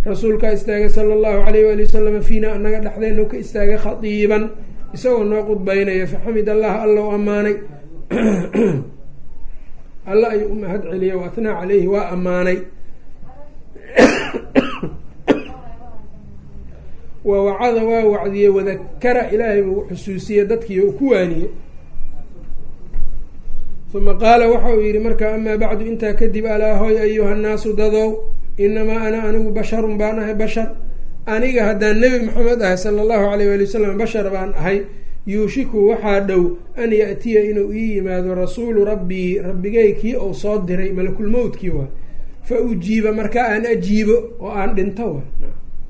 rasuulkaa istaagay sala allahu alayh waali wasalam fiina anaga dhexdeenu ka istaagay khadiiban isagoo noo qudbaynaya faxamid allah alla u ammaanay. (clears throat) Alla ayuu u mahad celiyay wa atnaa caleyhi waa ammaanay. (clears throat) Wa wacada waa wacdiyey wadakara ilaahay buu xusuusiyey dadkii u ku waaniyey uma qaala waxa uu yihi marka amaa bacdu intaa kadib alaa hoy ayuha nnaasu dadow inamaa ana anigu basharun baan ahay bashar aniga haddaan nebi maxamed ahay sala allahu alayh waali wasalam bashar baan ahay yuushiku waxaa dhow an yaatiya inuu ii yimaado rasuulu rabbii rabbigay kii ou soo diray malakulmowtkii waay fa ujiiba marka aan ajiibo oo aan dhinto waay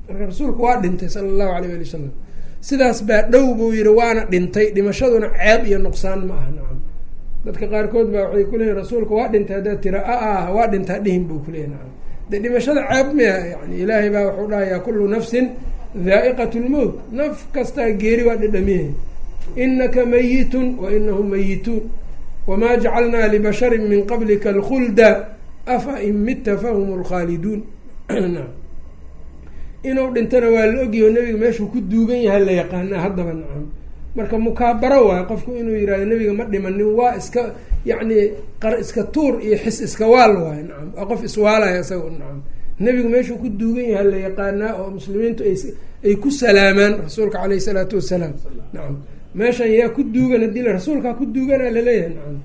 marka rasuulku waa dhintay sala allahu alayh ali wasalam sidaas baa dhow buu yihi waana dhintay dhimashaduna ceeb iyo nuqsaan ma aha nacam dadka qaarkood baa waxay kuleeyihin rasuulku waa dhintay haddaad tira a ah waa dhintaa dhihin buu kuleeyahy nacam de dhimashada ceeb maya yani ilaahay baa wuxuu dhahayaa kullu nafsin dhaa'iqat lmowt naf kastaa geeri waa dhidhamiyahay inaka mayitun wa inahum mayituun wamaa jacalnaa libasharin min qablika alkhulda afa in mitta fahum lkhaaliduun (clears throat) inuu dhintana waa la ogyaho nebiga meeshuu ku duugan yahay la yaqaanaa haddaba nacam marka mukaabaro waayo qofku inuu yihahdo nebiga ma dhimanin waa iska yacni qar iska tuur iyo xis iska waal waayo nacam waa qof iswaalaya isaga nacam nebigu meeshuu ku duugan yahay la yaqaanaa oo muslimiintu ay ku salaamaan rasuulka caleyhi salaatu wasalaam nacam meeshan yaa ku duugan haddii la rasuulkaa ku duuganaa la leeyahay nacam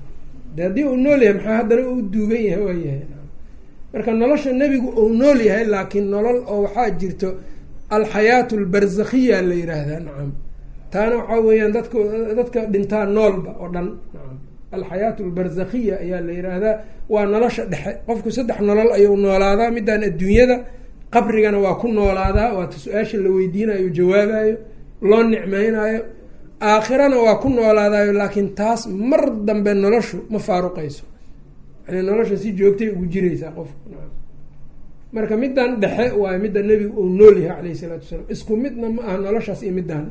de haddii uu nool yahay maxaa haddana u duugan yahay waa yahay nacam marka nolosha nebigu uu nool yahay laakiin nolol oo waxaa jirto alxayaatu albarzakhiya la yiraahdaa nacam taana waxaa weeyaan dadka dadka dhintaa noolba oo dhan. Alxayaatu albarzakhiya ayaa la yiraahdaa waa nolosha dhexe. Qofku saddex nolol ayuu noolaadaa midaan adduunyada qabrigana waa ku noolaadaa waata su'aasha la weydiinayo jawaabayo loo nicmeynayo aakhirana waa ku noolaadayo laakiin taas mar dambe noloshu ma faaruqayso. Yani nolosha si joogtay ugu jiraysaa qofku. Marka middan dhexe waayo midda nebigu uu nool yahay calayhi isalaatu wasalaam. Isku midna ma aha noloshaas iyo middan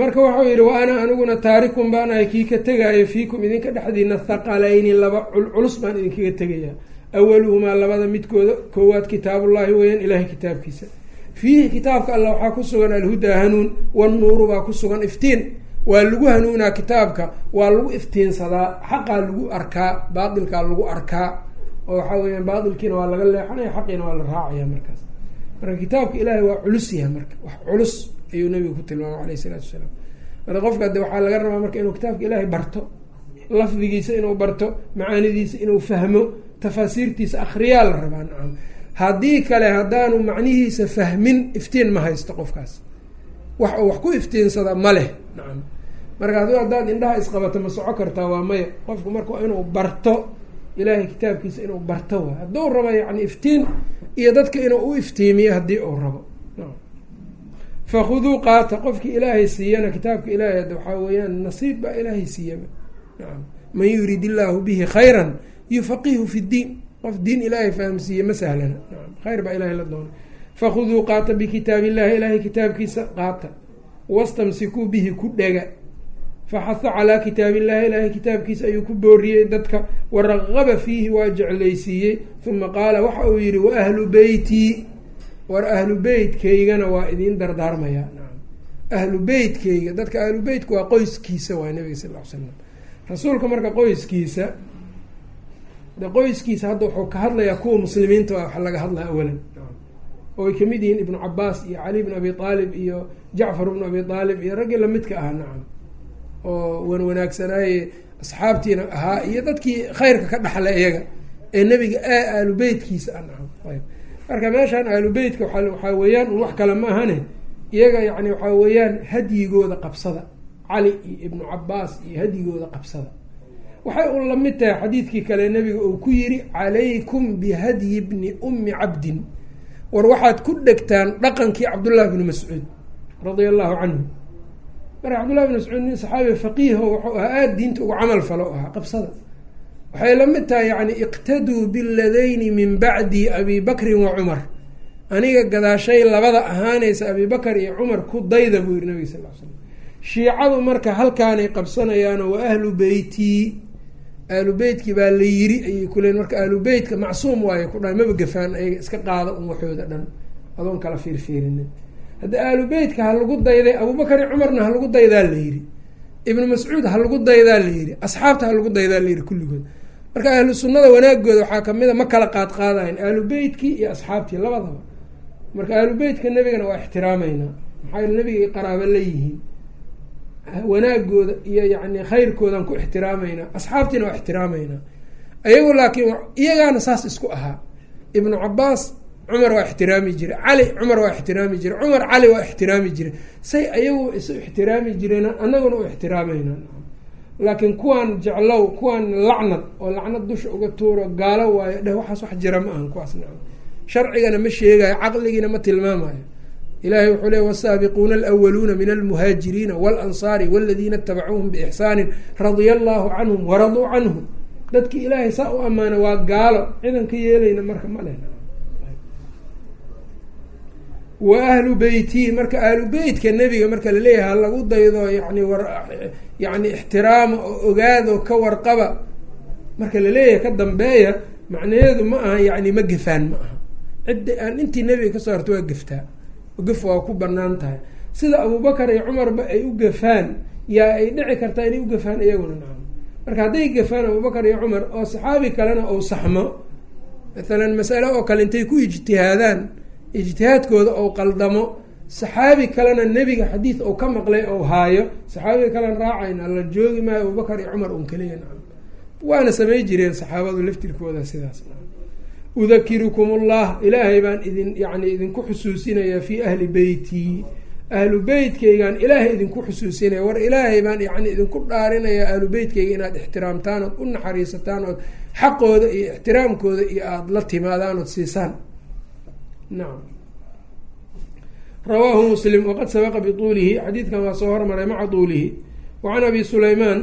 marka waxau yihi wa ana aniguna taarikun baan ahay kii ka tegaayo fiikum idinka dhexdiina thaqalayni laba culculus baan idinkaga tegayaa. Awaluhumaa labada midkooda koowaad kitaabullaahi weeyaan ilaahay kitaabkiisa. Fiihi kitaabka alla waxaa ku sugan alhudaa hanuun wannuuru baa ku sugan iftiin. Waa lagu hanuunaa kitaabka waa lagu iftiinsadaa xaqaa lagu arkaa baatilkaa lagu arkaa. Oo waxaa weyaan baatilkiina waa laga leexanaya xaqiina waa la raacaya markaas marka kitaabka ilaahay waa culus yahay marka wax culus ayuu nabigu ku tilmaamay alayh isalaatu wasalaam. Marka qofka de waxaa laga rabaa marka inuu kitaabka ilaahay barto lafdigiisa inuu barto macaanidiisa inuu fahmo tafaasiirtiisa akhriyaa la rabaa nacam. Haddii kale haddaanu macnihiisa fahmin iftiin ma haysto qofkaas. Wax wax ku iftiinsada ma leh nacam. Marka adu haddaad indhaha isqabato ma soco kartaa waa maya. Qofku marka inuu barto ilaahay kitaabkiisa inuu barto waay hadduu rabo yacni iftiin iyo dadka inuu u iftiimiyo haddii uu rabo. Fakhuduu qaata qofkii ilaahay siiyana kitaabka ilaahay hadda waxaa weeyaan nasiib baa ilaahay siiyaba man yurid illaahu bihi khayran yufaqihu fi ddiin qof diin ilaahay fahamsiiye ma sahlana. Khayr baa ilahay la doonay. Fakhuduu qaata bikitaab illahi ilaahay kitaabkiisa qaata. Wastamsikuu bihi ku dhega faxaha calaa kitaab illahi ilaahay kitaabkiisa ayuu ku booriyey dadka waraqaba fiihi waa jeclaysiiyey uma qaala waxa uu yihi wa ahlu beytii war ahlu beytkaygana waa idiin dardaarmayaa nacam ahlu beytkayga dadka ahlu beytka waa qoyskiisa waay nabiga sal ly slam rasuulka marka qoyskiisa de qoyskiisa hadda wuxuu ka hadlayaa kuwa muslimiinta waa wax laga hadlaya awalan oo ay ka mid yihiin ibnu cabaas iyo cali bn abi aalib iyo jacfar bnu abi aalib iyo raggii lamidka ahaa nacam oo wan wanaagsanaaye asxaabtiina ahaa iyo dadkii khayrka ka dhaxla iyaga ee nebiga a ahlu beytkiisa ah nacam ayb. Marka meeshaan ahlu beytka waxaa weeyaan un wax kale ma ahane iyaga yani waxaa weeyaan hadyigooda qabsada. Cali iyo ibnu cabaas iyo hadyigooda qabsada. Waxay un la mid tahay xadiidkii kale nebiga uu ku yiri calaykum bihadyi bni ummi cabdin. War waxaad ku dhegtaan dhaqankii cabdullahi bni mascuud radia allahu canhu marka cabdullahi bni mascuud nin saxaabi faqiiho wuxuu ahaa aada diinta uga camal falo ahaa qabsada. Waxay la mid tahay yani iqtaduu biladayni min bacdi abi bakrin wa cumar. Aniga gadaashay labada ahaanaysa abi bakar iyo cumar ku dayda buu yihi nabiga sal l slam shiicadu marka halkaanay qabsanayaano wa ahlu beytii ahlu beytkii baa la yiri ayay kuleen marka ahlu beytka macsuum waayo ku dhan maba gafaan ayaga iska qaada un waxooda dhan. Adoon kala fiirfiirinin hadda ahlu beytka ha lagu dayday abubakar iyo cumarna ha lagu daydaa la yiri ibnu mascuud ha lagu daydaa la yiri asxaabta ha lagu daydaa la yiri kulligood. Marka ahlu sunnada wanaagooda waxaa ka mid a ma kala qaad qaadayn ahlu beytkii iyo asxaabtii labadaba. Marka ahlu beytka nebigana waa ixtiraameynaa maxaa yel nebiga qaraabo leeyihiin wanaagooda iyo yani khayrkoodan ku ixtiraameynaa asxaabtiina waa ixtiraameynaa ayagu laakiin iyagaana saas isku ahaa. Ibnu cabaas cumar waa ixtiraami jire cali cumar waa ixtiraami jire cumar cali waa ixtiraami jire say ayagu isu ixtiraami jireen annaguna u ixtiraameynaa laakiin kuwaan jeclow kuwaan lacnad oo lacnad dusha uga tuuro gaalo waayo dheh waxaas wax jira ma ahan kuwaas nacam. Sharcigana ma sheegayo caqligiina ma tilmaamayo ilahay wuxuu leey wsaabiquuna alwaluuna min almuhaajiriina walansaari waladiina itabacuuhum biixsaani radia allahu canhum waraduu canhu dadkii ilaahay saa u ammaana waa gaalo cidan ka yeelayna marka ma leh wa ahlu beyti marka ahlu beytka nebiga marka la leeyahay ha lagu daydo yani yani ixtiraama oo ogaado ka warqaba marka la leeyahay ka dambeeya macnaheedu ma aha yani ma gefaan ma aha. Cidda aan intii nebiga ka soo harto waa geftaa gef waa ku bannaan tahay. Sida abubakar iyo cumarba ay u gafaan yaa ay dhici kartaa inay u gafaan iyaguna nacam marka hadday gafaan abubakar iyo cumar oo saxaabi kalena ou saxmo maalan masale oo kale intay ku ijtihaadaan ijtihaadkooda ou qaldamo. Saxaabi kalena nebiga xadiid ou ka maqlay ou haayo saxaabiga kalena raacayna la joogi maayo abubakar iyo cumar un keliya nacam waana samay jireen saxaabadu laftirkooda sidaas udakirukum ullah ilaahay baan idin yani idinku xusuusinayaa fii ahli beytii ahlu beytkaygaan ilaahay idinku xusuusinaya war ilaahay baan yani idinku dhaarinayaa ahlu beytkayga inaad ixtiraamtaan ood u naxariisataan ood xaqooda iyo ixtiraamkooda iyo aada la timaadaan ood siisaan nacam rawaahu muslim waqad sabaqa bituulihi xadiidkan waa soo hormaray maca tuulihi wacan abi sulaymaan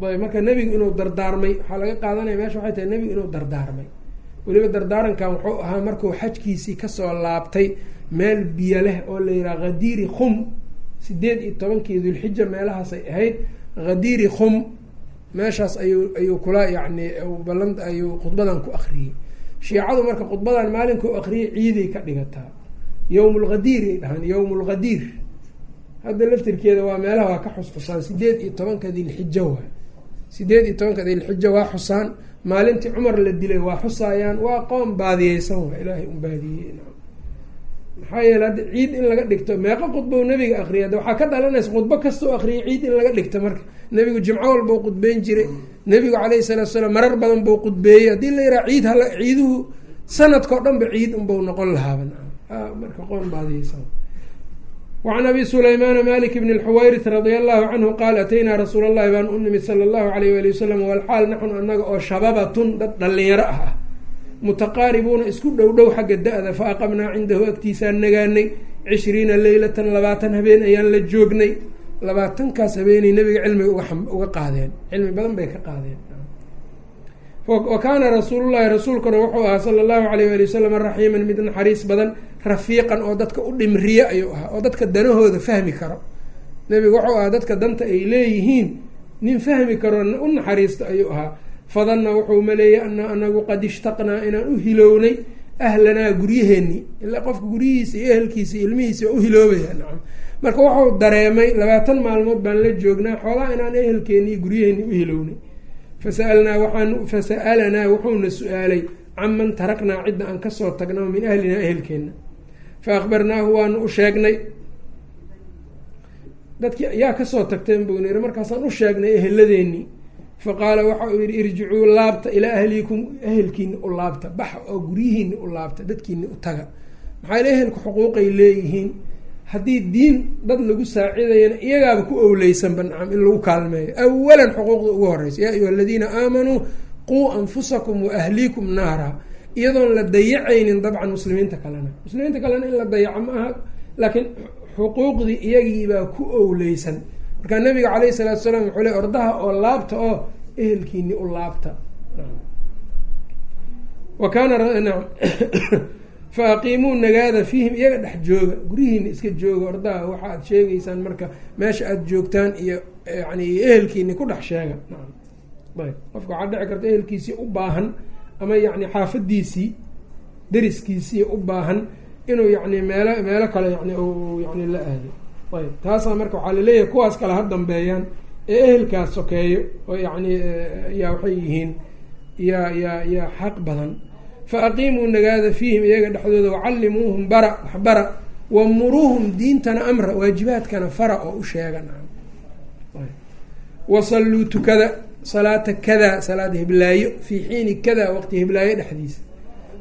marka nebigu inuu dardaarmay waxaa laga qaadanaya meesha waxay tahay nebigu inuu dardaarmay weliba dardaarankan wuxuu ahaa markuu xajkiisii ka soo laabtay meel biyo leh oo la yihaha khadiiri khum sideed iyo tobankii dulxija meelahaasay ahayd khadiiri khum meeshaas ayuu ayuu kula yacni balan ayuu khudbadan ku akriyey shiicadu marka khudbadan maalinkuu akriyay ciiday ka dhigataa. Yowm lghadiir ay dhahaan yowm lghadiir hadda laftirkeeda waa meelaha waa ka xusxusaan sideed iyo tobanka dilxijo waa. Sideed iyo tobanka dilxijo waa xusaan. Maalintii cumar la dilay waa xusaayaan waa qoom baadiyeysan waa ilaahay un baadiyey maxaa yeele hadda ciid in laga dhigto meeqo khudbou nabiga akriyay hadda waxaa ka dhalanaysa khudbo kastoo akriyay ciid in laga dhigto marka. Nebigu jimco walbau khudbeyn jiray. Nebigu calayhi salaatu salaam marar badan buu khudbeeyey. Haddii la yidhaha ciid hala ciiduhu sanadkao dhan ba ciid unbau noqon lahaaba marka qoon baadiyeysan wacan abi sulaymaana malik bni lxuwayris radia allahu canhu qaal ataynaa rasuul allahi baan u nimid sala allahu alayh wali wasalam walxaal naxnu anaga oo shababatun dad dhalinyaro ah ah mutaqaaribuuna isku dhow dhow xagga da-da fa aqamnaa cindahu agtiisaan nagaanay cishriina leylatan labaatan habeen ayaan la joognay. Labaatankaas habeenay nabiga cilmiga uga qaadeen. Cilmi badan bay ka qaadeen. Wa kaana rasuulullahi rasuulkuna wuxuu ahaa sala allahu alayh wali wasalam raxiiman mid naxariis badan rafiiqan oo dadka u dhimriye ayuu ahaa oo dadka danahooda fahmi karo. Nebigu wuxuu ahaa dadka danta ay leeyihiin nin fahmi karo u naxariista ayuu ahaa fadanna wuxuu maleeyey ana anagu qad ishtaqnaa inaan u hilownay ahlanaa guryaheennii ilaa qofka guryihiisa iyo ehelkiisa ilmihiisa waa u hiloobaya. Nacam marka wuxuu dareemay labaatan maalmood baan la joognaa xoolaa inaan ehelkeenni iyo guryaheennii u hilownay. Fasalnaa waxaan fasa'alanaa wuxuuna su'aalay canman taraknaa cidda aan ka soo tagnao min ahlinaa ehelkeenna. Fa akhbarnaahu waanu u sheegnay dadkii yaa ka soo tagteen buu niri markaasaan u sheegnay eheladeenii fa qaala waxa uu yihi irjicuu laabta ilaa ahliikum ehelkiina u laabta baxa oo guryihiina u laabta dadkiina u taga. Maxaa ehelku xuquuqay leeyihiin? Haddii diin dad lagu saacidayana iyagaaba ku owleysanba nacam in lagu kaalmeeyo. Awalan xuquuqda ugu horeysa yaa ayuha aladiina aamanuu quu anfusakum wa ahliikum naara. Iyadoon la dayacaynin dabcan muslimiinta kalena. Muslimiinta kalena in la dayaco ma aha laakiin xuquuqdii iyagiibaa ku owleysan markaa nabiga caleyhi salaatu salaam wuxuu le ordaha oo laabta oo ehelkiini u laabta. Wa kaana (coughs) fa aqiimuu nagaada fiihim iyaga dhex jooga. Guryihiina iska jooga ordaha. Waxa aad sheegeysaan marka meesha aada joogtaan iyo yani ehelkiini ku dhex sheega. Ayb. Qofka waxaa dhici karta ehelkiisii u baahan ama yani xaafadiisii dariskiisii u baahan inuu yani meelo meelo kale yani yani la aado ayb taasaa marka waxaa la leeyahay kuwaas kale ha dambeeyaan ee ehelkaas sokeeyo oo yani yaa waxay yihiin yaa yaa yaa xaq badan. Fa aqiimuu nagaada fiihim iyaga dhexdooda wacallimuuhum bara waxbara wamuruuhum diintana amra waajibaadkana fara oo u sheega wasalluu tukada salaata kada salaada hiblaayo fii xiini kada waqti hiblaayo dhexdiisa.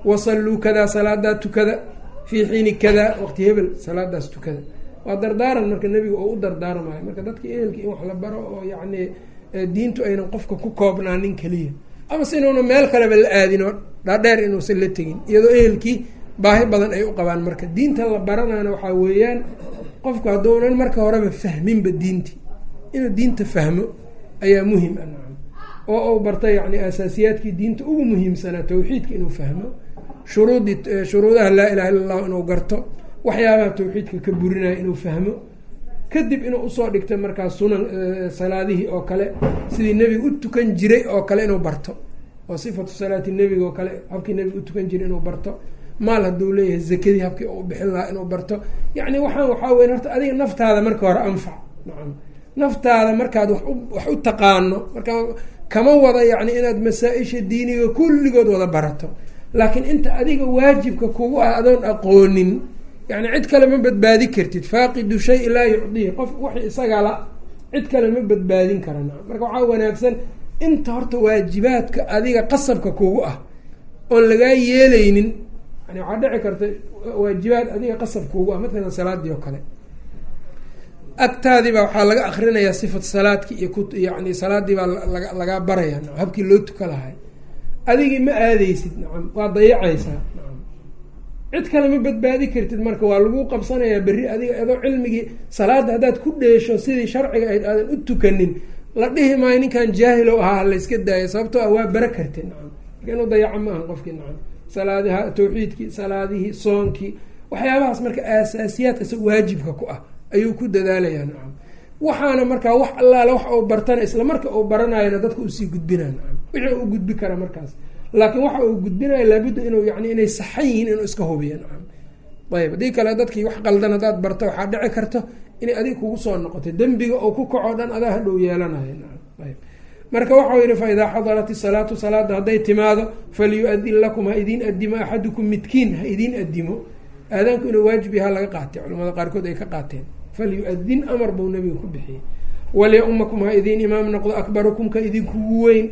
Wasalluu kada salaadaa tukada fii xiini kada waqti hebel salaadaas tukada waa dardaaran marka nebiga oo u dardaarmayo marka dadka ehelka in wax la baro oo yacni diintu aynan qofka ku koobnaanin keliya. Ama se inuuna meel kaleba la aadin oo dhaadheer inuusan la tegin. Iyadoo ehelkii baahi badan ay u qabaan. Marka diinta la baranana waxaa weeyaan qofku hadduunan marka horeba fahminba diinti. Inuu diinta fahmo ayaa muhiim a nacam oo uu barta yacni asaasiyaadkii diinta ugu muhiimsanaa tawxiidka inuu fahmo shuruudii shuruudaha laa ilaha illa allahu inuu garto waxyaabaha tawxiidka ka burinaya inuu fahmo. Kadib inuu u soo dhigto markaas sunan salaadihii oo kale sidii nebiga u tukan jiray oo kale inuu barto. Oo sifatu salaati nebiga oo kale habkii nebiga u tukan jiray inuu barto. Maal hadduu leeyahay zakadii habkii u bixin lahaa inuu barto. Yacni waxaan waxaa weya horta adiga naftaada marka hore anfac nacam naftaada markaad wax u taqaano markaa kama wada yacni inaad masaa-isha diiniga kulligood wada barato. Laakiin inta adiga waajibka kugu ah adoon aqoonin yani cid kale ma badbaadi kartid. Faaqidu shay laa yucdihi. Qof wax isagala cid kale ma badbaadin kara marka waxaa wanaagsan inta horta waajibaadka adiga qasabka kugu ah oon lagaa yeelaynin yani waxaa dhici karta waajibaad adiga qasab kugu ah matalan salaadii oo kale. Agtaadii baa waxaa laga akrinayaa sifat salaadki iyo ku yani salaadii baa laga lagaa baraya habkii loo tuka lahay adigii ma aadeysid nacam waa dayacaysaa cid kale ma badbaadi kartid marka waa lagu qabsanayaa berri adiga adoo cilmigii salaadda haddaad ku dheesho sidii sharciga ahayd aadan u tukanin. La dhihi maayo ninkan jaahilow ahaa layska daayo sababtoo ah waa bara kartid nacam. Marka inuu dayaco ma aha qofkii nacam. Salaadiha tawxiidkii salaadihii soonkii waxyaabahaas marka aasaasiyaadka isaga waajibka ku ah ayuu ku dadaalayaa nacam. Waxaana markaa wax allaale wax uu bartana isla marka uu baranayona dadka u sii gudbinaa nacam. Wixii uu gudbi kara markaas laakiin waxa uu gudbinayo laabudda inuu yani inay saxan yihiin inuu iska hubiyo nacam ayb haddii kale dadkii wax qaldan haddaad barto waxaa dhici karto inay adiga kugu soo noqotay. Dembiga oo ku kaco dhan adaa hadhow yeelanayo nacam marka waxau yihi fa xadarat isalaatu salaada hadday timaado falyu-adin lakum ha idiin adimo axadukum midkiin ha idiin adimo aadaanku inuu waajib yahaa laga qaatay. Culamada qaarkood ay ka qaateen. Falyu-adin amar buu nabiga ku bixiyey. Walya-umakum ha idiin imaam noqdo akbarukum ka idinkugu weyn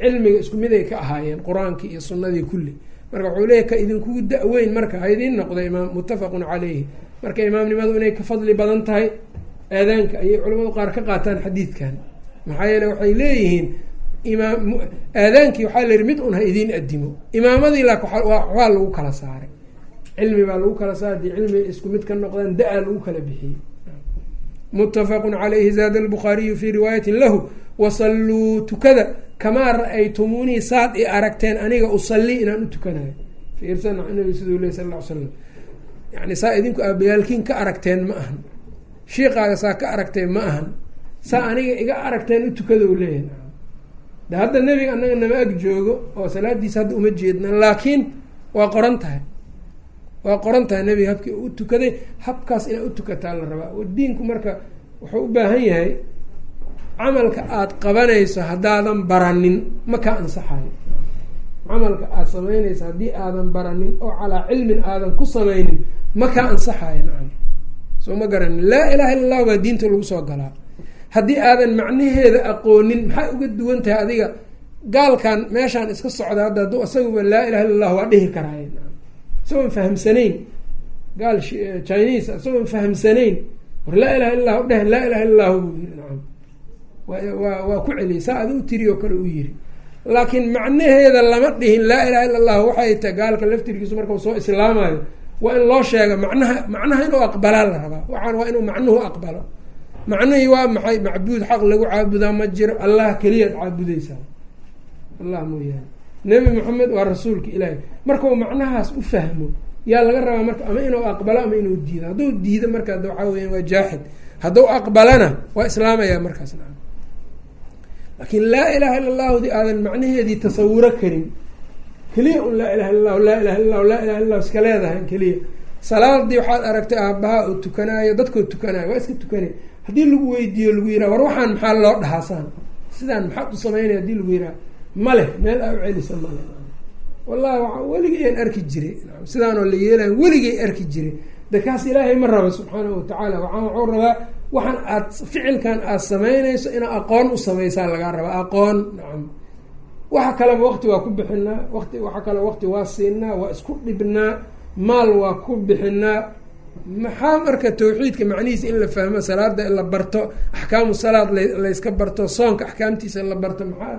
cilmiga isku mid ay ka ahaayeen qur'aankii iyo sunadii kulli. Marka wuxuu leeyahy ka idinkugu da-weyn marka ha idiin noqdo imaam muttafaqun caleyhi marka imaamnimadu inay ka fadli badan tahay aadaanka ayay culamadu qaar ka qaataan xadiidkan. Maxaa yeele waxay leeyihiin imaam aadaankii waxaa la yihi mid un ha idiin adimo imaamadii lak waa lagu kala saaray. Cilmi baa lagu kala saaray dii cilmi isku mid ka noqdaan da'a lagu kala bixiyey muttafaqun calayhi zaada albukhaariyu fii riwaayatin lahu wasalluu tukada kamaa ra'aytumuunii saad i aragteen aniga usallii inaan u tukanayo. Fiirsan nabi siduu ley sal l slam yani saa idinku aabayaalkiin ka aragteen ma ahan. Shiiqaaga saa ka aragteen ma ahan. Saa aniga iga aragteen u tukada u leeyahay. De hadda nebiga anaga nama ag joogo oo salaadiisa hadda uma jeedna laakiin waa qoran tahay waa qoran tahay nebiga habkii u tukaday habkaas u tukataa la rabaa. Diinku marka wuxuu u baahan yahay camalka aada qabanayso haddaadan baranin ma kaa ansaxayo. Camalka aada samaynayso haddii aadan baranin oo calaa cilmin aadan ku samaynin ma kaa ansaxayo nacam. Soo ma garanin. Laa ilaha illa allahu baa diinta lagu soo galaa. Haddii aadan macnaheeda aqoonin maxay uga duwan tahay adiga gaalkan meeshaan iska socda hadda hadduu isaguba laa ilaha illa allah waa dhihi karaaye isagoon fahamsanayn gaal chinese isagoon fahamsanayn war laa ilaha illa lahu dheh laa ilaha illa lahu buu yiri nacam waa ku celiyay saa adi u tiri oo kale u yiri. Laakiin macnaheeda lama dhihin laa ilaha illa allahu waxay tahay gaalka laftirkiisu markau soo islaamayo waa in loo sheega macnaha macnaha inuu aqbalaa la rabaa waxaan waa inuu macnuhu aqbalo. Macnihii waa maxay? Macbuud xaq lagu caabudaa ma jiro. Allah keliyaad caabudeysaa allah mooyaane nebi maxamed waa rasuulka ilaahi markau macnahaas u fahmo yaa laga rabaa marka ama inuu aqbalo ama inuu diido. Hadduu diido marka waxaa weya waa jaaxid hadduu aqbalana waa islaamaya markaas na laakiin laa ilaha illa allahudi aadan macnaheedii tasawuro karin keliya un laa ilaha illa lahu laa ilaha illa laa ilaha illa iska leedahay keliya salaadii waxaad aragtay aabaha oo tukanaayo dadkoo tukanaayo waa iska tukanay. Haddii lagu weydiiyo lagu yiraha war waxaan maxaa loo dhahaasaan sidaan maxaad u samaynaya haddii lagu yiraha male meel aa u celisa male wallahi waa weligay aan arki jiray. Sidaanoo la yeelayo weligay arki jiray. De kaas ilaahay ma raba subxaanahu watacaala waaa waxuu rabaa waxaan aad ficilkan aad samaynayso inaa aqoon u samaysaa lagaa rabaa. Aqoon nacam waxa kaleba waqti waa ku bixinaa wati waxa kale waqti waa siinaa waa isku dhibnaa maal waa ku bixinaa. Maxaa marka tawxiidka macnihiisa in la fahmo salaada la barto axkaamu salaad layska barto soonka axkaamtiisa la barto maxaa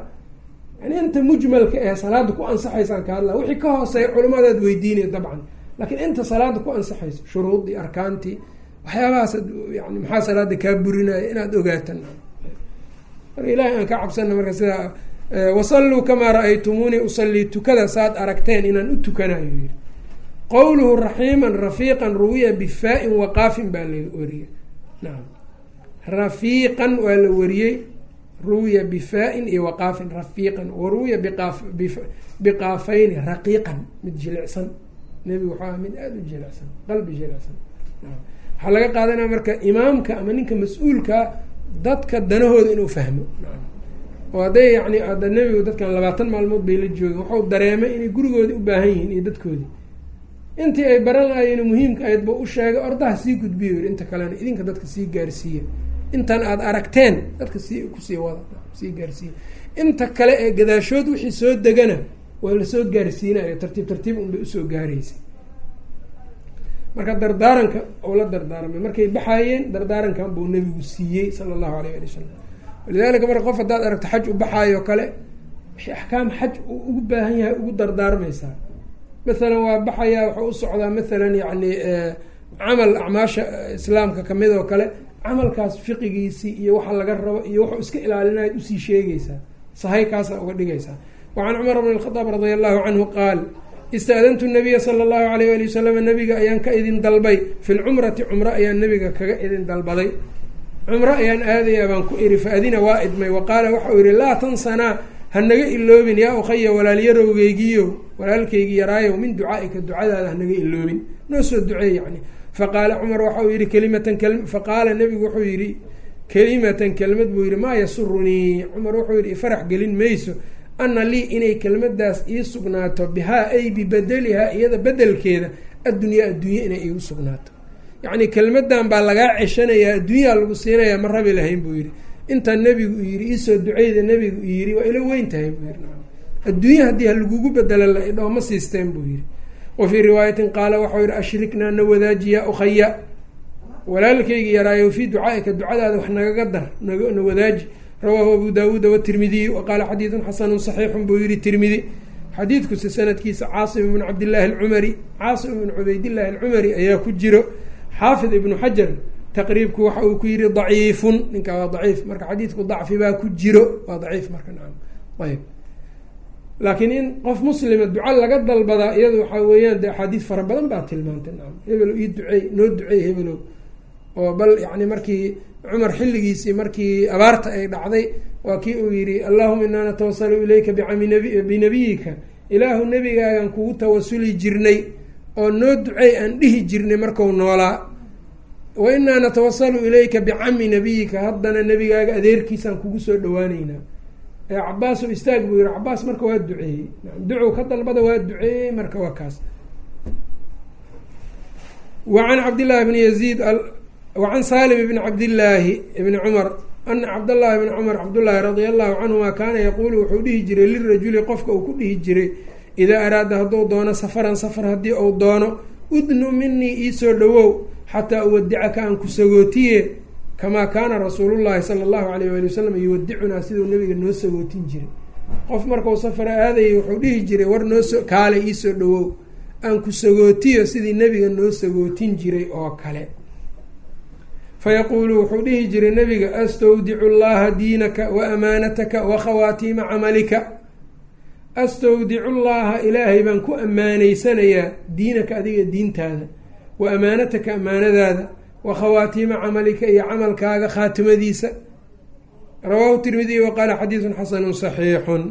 yani inta mujmalka ee salaada ku ansaxaysaan ka hadla wixii ka hooseeya culimadaad weydiinaya dabcan. Laakiin inta salaada ku ansaxayso shuruudii arkaantii waxyaabahaas yani maxaa salaada kaa burinaya inaad ogaatan marka ilahay aan ka cabsana marka sidaa wasalluu kamaa ra'aytumuunii usallii tukada saad aragteen inaan u tukanayo yiri qowluhu raxiiman rafiiqan ruwiya bifaa-in waqaafin baa la wariyey. Nacam rafiiqan waa la wariyey ruwiya bifaa-in iyo waqaafin rafiiqan waruwiya biqaaf biqaafayni raqiiqan mid jilicsan. Nebigu waxaa mid aada u jilicsan qalbi jilicsan. Waxaa laga qaadanaya marka imaamka ama ninka mas'uulkaa dadka danahooda inuu fahmo. Oo hadday yani ada nebigu dadkan labaatan maalmood bay la joogeen waxau dareemay inay gurigoodi u baahan yihiin iyo dadkoodii. Intii ay baran lahaayeen muhiimka ayd ba u sheegay ordaha sii gudbiyo yiri inta kalena idinka dadka sii gaarsiiya intan aada aragteen dadka sii ku sii wada sii gaarsiiya inta kale ee gadaashood wixii soo degana waa la soo gaarsiinayo tartiib tartiib unbay u soo gaaraysay. Marka dardaaranka oo la dardaarmay markay baxaayeen dardaarankan buu nebigu siiyey sala allahu alayh ali wasalam walidaalika marka qof haddaad aragto xaj u baxaayo kale wixii axkaam xaj uu ugu baahan yahay ugu dardaarmaysaa. Masalan waa baxayaa waxau u socdaa masalan yacni camal acmaasha islaamka ka mid oo kale camalkaas fiqigiisii iyo waxa laga rabo iyo waxuu iska ilaalinayd u sii sheegaysaa sahay kaasaa uga dhigaysaa wacan cumar bn alkhadaab radia allahu canhu qaal istaadantu nabiya sala allahu alayh ali wasalam nabiga ayaan ka idin dalbay. Fi lcumrati cumro ayaan nabiga kaga idin dalbaday. Cumro ayaan aadayaa baan ku iri faadina waa idmay. Wa qaala waxa uu yihi laa tansanaa hanaga iloobin yaa ukhaya walaalyarowgeygiyo walaalkaygii yaraayow min ducaaika ducadaada hanaga iloobin. Noo soo duceey yani faqaala cumar waxa uu yihi kelimatan faqaala nebigu wuxuu yihi kelimatan kelmad buu yihi maa yasurunii cumar wuxuu yihi ifarax gelin mayso ana lii inay kelmadaas ii sugnaato bihaa ay bibedelihaa iyada bedelkeeda addunyaa adduunye inay iigu sugnaato yacni kelmadan baa lagaa ceshanayaa adduunyaa lagu siinayaa ma rabi lahayn buu yihi intaa nebigu yiri iisoo duceyda nebigu yiri waa ila weyn tahay buu yihi adduunya haddii ha lagugu bedelo la idhoo ma siisteen buu yihi wa fii riwaayatin qaala waxau yihi ashriknaa na wadaajiya ukhaya walaalkaygi yaraayo fii ducaaika ducadaada wax nagaga dar na wadaaji. Rawaahu abu daawuuda watirmidiy wa qaala xadiidun xasanun saxiixun buu yihi tirmidi xadiidkuse sanadkiisa caasim ibnu cabdillaahi alcumari caasim ibnu cubaydillahi alcumari ayaa ku jiro. Xaafid ibnu xajar taqriibku waxa uu ku yihi daciifun. Ninkaa waa daciif marka xadiidku dacfi baa ku jiro. Waa daciif marka nacam ayb laakiin in qof muslima duca laga dalbadaa iyadu waxaa weeyaan de axaadiis fara badan baa tilmaantay. Nacam hebelow ii duceey noo duceey hebelow oo bal yani markii cumar xilligiisii markii abaarta ay dhacday waa kii uu yihi allahuma inaa natawasalu ilayka binabiyika ilaahu nebigaagan kugu tawasuli jirnay oo noo duceey aan dhihi jirnay marku noolaa. Wa inaa natawasalu ilayka bicami nabiyika haddana nebigaaga adeerkiisaan kugu soo dhawaaneynaa cabaaso istaag buu yihi cabaas marka waa duceeyey. Ducow ka dalbada waa duceeyey marka waa kaas. Wa can cabdillaahi bni yaziid wacan salim bni cabdillaahi bni cumar ana cabdallaahi bni cumar cabdullaahi radia allahu canhuma kaana yaquulu wuxuu dhihi jiray lirajuli qofka uu ku dhihi jiray idaa araada hadduu doono safaran safar haddii uu doono udnu minii iisoo dhawow xataa uwadicaka aan ku sagootiye kamaa kaana rasuulullahi sala allahu alayh waali wasalam yuwadicunaa siduu nabiga noo sagootin jiray qof markau safara aadayay wuxuu dhihi jiray war noosoo kaale iisoo dhawow aan ku sagootiyo sidii nabiga noo sagootin jiray oo kale fayaquulu wuxuu dhihi jiray nabiga astawdicu llaha diinaka wa amaanataka wa khawaatiima camalika astawdicu llaha ilaahay baan ku ammaanaysanayaa diinaka adiga diintaada wa amaanataka amaanadaada wa khawaatiima camalika iyo camalkaaga khaatimadiisa rawaahu tirmidiy wa qaala xadiidun xasanun saxiixun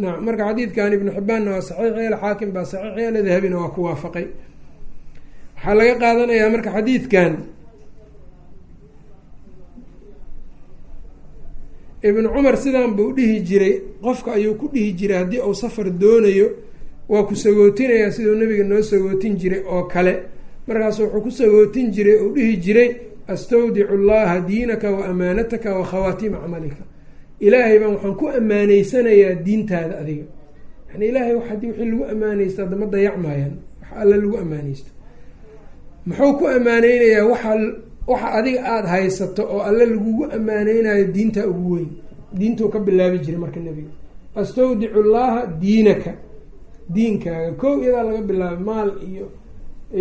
nacam marka xadiidkan ibnu xibaanna waa saxiix yeel xaakim baa saxiix yeele dahabina waa ku waafaqay waxaa laga qaadanayaa marka xadiidkan ibnu cumar sidan buu dhihi jiray qofka ayuu ku dhihi jiray haddii uu safar doonayo waa ku sagootinayaa siduu nabiga noo sagootin jiray oo kale markaas wuxuu ku sagootin jiray uu dhihi jiray astawdicu llaha diinaka wa amaanataka wa khawaatiima camalika. Ilaahay baan waxaan ku amaaneysanayaa diintaada adiga. Yani ilaahay haddii wixii lagu amaaneysta adama dayacmaayaan wax alla lagu amaaneysto muxuu ku amaaneynayaa waxa waxa adiga aada haysato oo alle lagugu amaaneynayo diinta ugu weyn. Diintuu ka bilaabi jiray marka nebiga astawdicu llaha diinaka. Diinkaaga. Kow iyadaa laga bilaabay maal iyo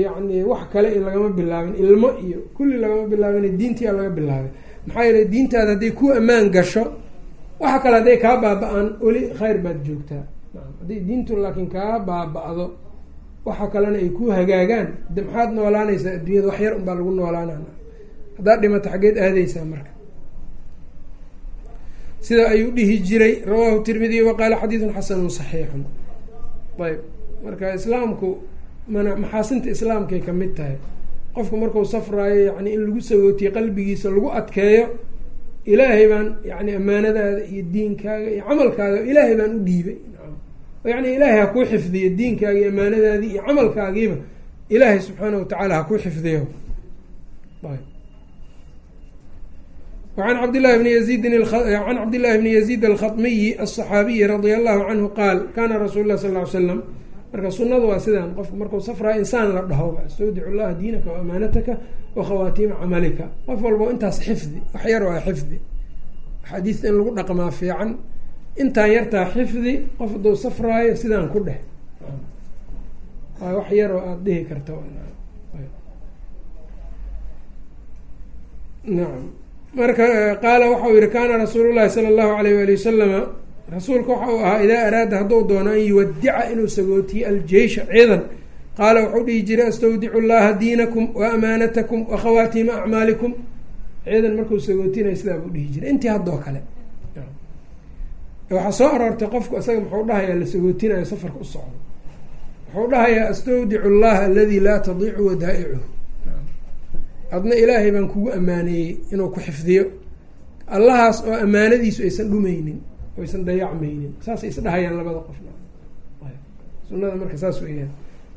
yacni wax kale lagama bilaabin ilmo iyo kulli lagama bilaabin diintiyaa laga bilaabay maxaa yeele diintaada hadday ku ammaan gasho waxa kale hadday kaa baaba-aan weli khayr baad joogtaa. Hadday diintu laakiin kaa baaba-do waxa kalena ay ku hagaagaan. De maxaad noolaanaysaa adduunyada wax yar unbaa lagu noolaanana haddaad dhimato xaggeed aadeysaa marka. Sida ayuu dhihi jiray rawaahu tirmidiy wa qaala xadiidun xasanun saxiixun. Ayb marka islaamku mana maxaasinta islaamkay ka mid tahay. Qofku marku safraayo yani in lagu sagootiye qalbigiisa lagu adkeeyo ilaahay baan yani ammaanadaada iyo diinkaaga iyo camalkaaga ilaahay baan u dhiibay. Yani ilaahay ha kuu xifdiyo diinkaaga iyo ammaanadaadii iyo camalkaagiiba ilaahay subxaana watacaala ha kuu xifdiyo. Wacan cabdillahi bni yaziidin can cabdillahi bni yaziid alkhatmiyi aلصaxaabiyi radia allahu canhu qaal kana rasuulu lah sal ly slam marka sunadu waa sidaan qofku markuu safraa insaan la dhaho astawdic llaha diinaka waamaanataka wakhawaatiima camalika. Qof walbo intaas xifdi wax yar waa xifdi. Axaadiista in lagu dhaqmaa fiican. Intaan yartaa xifdi qof hadduu safraayo sidaan ku dheh. Waa wax yaroo aada dhihi karta nacam marka qaala waxau yihi kaana rasuulu llahi sala allahu alayh waali wasalama rasuulka waxa uu ahaa idaa araada hadduu doono an yuwadica inuu sagootiyo aljeysha ciidan. Qaala wuxuu dhihi jiray astawdicu llaha diinakum wa amaanatakum wa khawaatiima acmaalikum. Ciidan markuu sagootinaya sidaa buu dhihi jiray. Intii haddoo kale. Waxaa soo aroortay qofku isaga muxuu dhahayaa la sagootinayo safarka u socdo. Wuxuu dhahayaa astawdicu llaha aladi laa tadiicu wadaa'icuhu. Adna ilaahay baan kugu ammaaneeyey inuu ku xifdiyo. Allahaas oo ammaanadiisu aysan dhumeynin oysan dayacmaynin saasay isdhahayaan labada qof sunada marka saas weyaan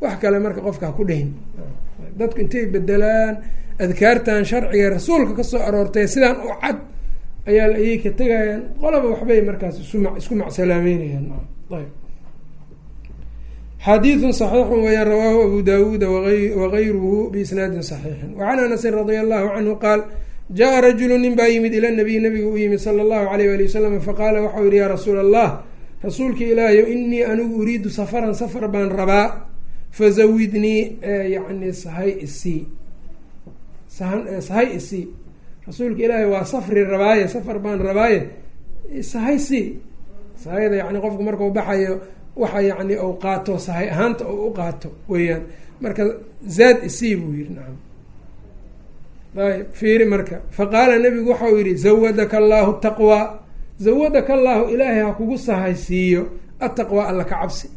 wax kale marka qofka ha ku dhehin dadku intay bedelaan adkaartan sharciga rasuulka kasoo aroortay sidaan u cad ayaa ayay ka tegayaan qolaba waxbay markaas isuma isku macsalaameynayaan ayb xadiiثu صaxiixu weyaan rawaahu abu dawuuda wagayruhu biisnaadin صaxiixin wacan anasin radia allahu canhu qaal jaءa rajulu nin baa yimid ila nabiy nabigu u yimid sala allahu alayh ali wasalam faqaala waxau yihi yaa rasuula allah rasuulka ilaahiyo inii anigu uriidu safaran safar baan rabaa fazawidnii yani sahay isii sahay isii rasuulka ilaahi waa safri rabaaye safar baan rabaaye sahay sii sahayda yani qofku markau baxayo waxa yani ou qaato sahay ahaanta u qaato weeyaan marka zaad isii buu yihi nacam ayb fiiri marka. Faqaala nabigu waxau yihi zawadaka allaahu taqwaa zawadaka allaahu ilaahay ha kugu sahaysiiyo. Ataqwaa alla ka cabsi.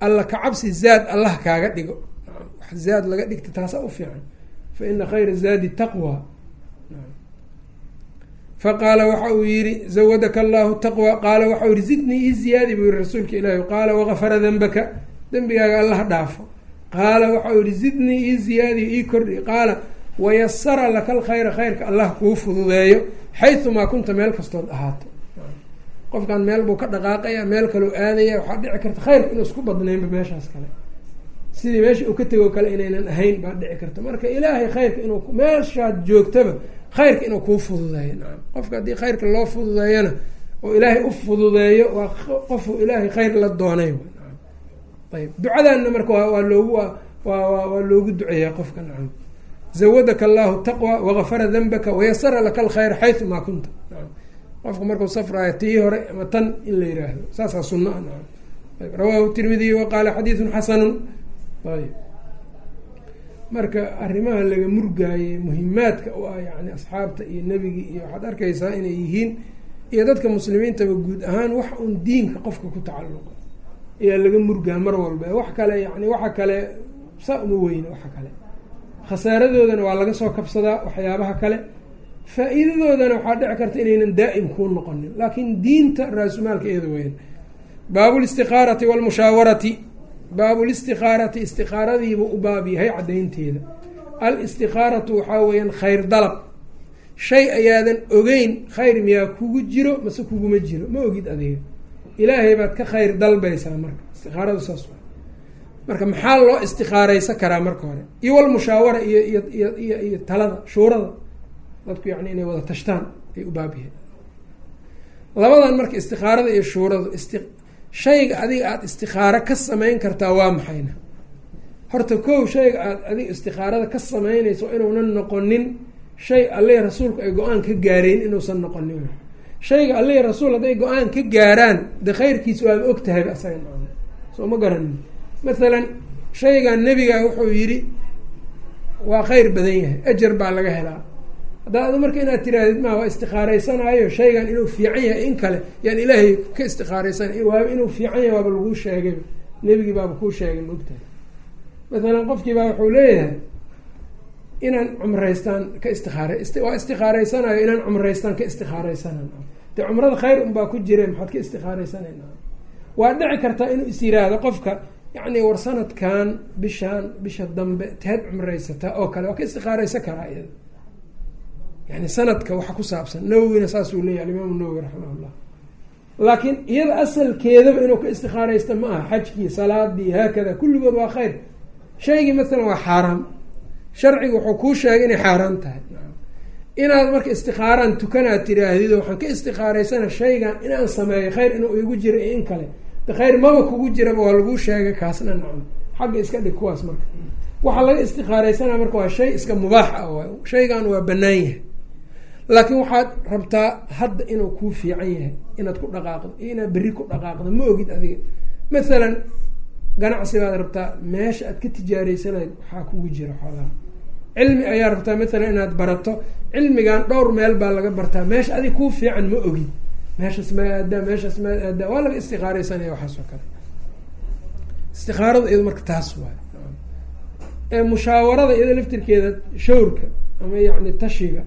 Alla ka cabsi zaad allah kaaga dhigo. Wax zaad laga dhigta taasa u fiican. Fa ina khayra zaadi taqwa. Faqaala waxa uu yihi zawadaka allahu taqwa. Qaala waxau yihi zidnii ii ziyaadi buu yihi rasuulka ilaahi qaala wagafara dembaka dembigaaga allah dhaafo. Qaala waxau yihi zidnii ii ziyaadi ii kordhi. Qaala wayasara laka alkhayra khayrka allah kuu fududeeyo xayumaa kunta meel kastood ahaato qofkan meel buu ka dhaqaaqaya meel kaloo aadaya waxaa dhici karta khayrka inuu isku badnaynba meeshaas kale sidii meesha uu ka tego kale inaynan ahayn baa dhici karta marka ilaahay khayrka inuu meeshaad joogtaba khayrka inuu kuu fududeeyo nacam qofka haddii khayrka loo fududeeyona oo ilaahay u fududeeyo waa qofuu ilaahay khayr la doonay ayb ducadaanna marka waa loogu waa loogu duceeyaa qofka nacam zawadaka allahu taqwa wagafara danbaka wayasara laka alkhayr xaytu maa kunta qofku markuu safraayo tii hore ama tan in la yiraahdo saasaa sunno nacam ayb rawaahu tirmidiy wa xadiidun xasanun ayb marka arrimaha laga murgaayey muhimaadka u ah yani asxaabta iyo nebigii iyo waxaad arkaysaa inay yihiin iyo dadka muslimiintaba guud ahaan wax un diinka qofka ku tacalluqa ayaa laga murgaa mar walba wax kale yani waxa kale saa uma weyne waxa kale khasaaradoodana waa laga soo kabsadaa waxyaabaha kale. Faa-iidadoodana waxaa dhici karta inaynan daa'im kuu noqonin laakiin diinta raasumaalka iyada weyan baabulistiqaarati walmushaawarati baabulistiqaarati istiqaaradiibuu u baab yahay caddaynteeda. Al-istiqaaratu waxaa weeyaan khayr dalab. Shay ayaadan ogeyn khayr miyaa kugu jiro mase kuguma jiro. Ma ogid adiga. Ilaahay baad ka khayr dalbaysaa marka. Istiqaaradu saas marka maxaa loo istiqaareysan karaa marka hore? Iyo walmushaawara iyo iyo iyo talada shuurada. Dadku yani inay wada tashtaan ay u baab yahay. Labadan marka istiqaarada iyo shuuradu shayga adiga aada istikaaro ka samayn kartaa waa maxayna horta kow shayga aad adiga istikaarada ka samaynayso inuunan noqonin shay alleh rasuulku ay go'aan ka gaareen inuusan noqonin. Shayga alleh rasuul hadday go'aan ka gaaraan de khayrkiis waaba og tahayba asaga soo ma garanin mathalan shaygan nebiga wuxuu yidhi waa khayr badan yahay ajar baa laga helaa. Haddaa adu marka inaad tirahdid ma waa istikaareysanaayo shaygan inuu fiican yahay in kale yaan ilaahay ka istikaareysanay waaba inuu fiican yahay waaba laguu sheegay. Nebigii baaba kuu sheegay maogtahay mathalan qofkii baa wuxuu leeyahay inaan cumraystaan ka istikaare waa istikaareysanaayo inaan cumraystaan ka istikaareysana dee cumrada khayr unbaa ku jire maxaad ka istikaareysanayn waa dhici kartaa inuu is yiraahdo qofka yacni war sanadkan bishaan bisha dambe teed cumraysataa oo kale waa ka istikaareysan karaa iyada. Yani sanadka waxa ku saabsan nawowina saasuu leeyahy alimaamu nawowi raximah llah laakiin iyada asalkeedaba inuu ka istikaaraysta ma aha. Xajkii salaadii haakada kulligood waa khayr. Shaygii maalan waa xaaraam. Sharciga wuxuu kuu sheegay inay xaaraan tahay. Inaad marka istikaaraan tukanaad tiraahdid waxaan ka istikaaraysana shaygan inaan sameeyo khayr inuu igu jiro iyo in kale khayr maba kugu jiraba waa laguu sheegay kaasna nacam xagga iska dhig kuwaas marka. Waxaa laga istikaaraysanaa marka waa shay iska mubaax ah waay shaygan waa banaan yahay. Laakiin waxaad rabtaa hadda inuu kuu fiican yahay inaad ku dhaqaaqdo iyo inaad berri ku dhaqaaqdo ma ogid adiga. Mathalan ganacsi baad rabtaa meesha aad ka tijaaraysanayd waxaa kugu jira xoogaa cilmi ayaa rabtaa mathalan inaad barato cilmigan dhowr meel baa laga bartaa meesha adig kuu fiican ma ogid meeshaas maa aadaa meeshaas maa aadaa waa laga istikaaraysanaya waxaas oo kale. Istikaarada iyado marka taas waay ee mushaawarada iyado laftirkeeda shawrka ama yacni tashiga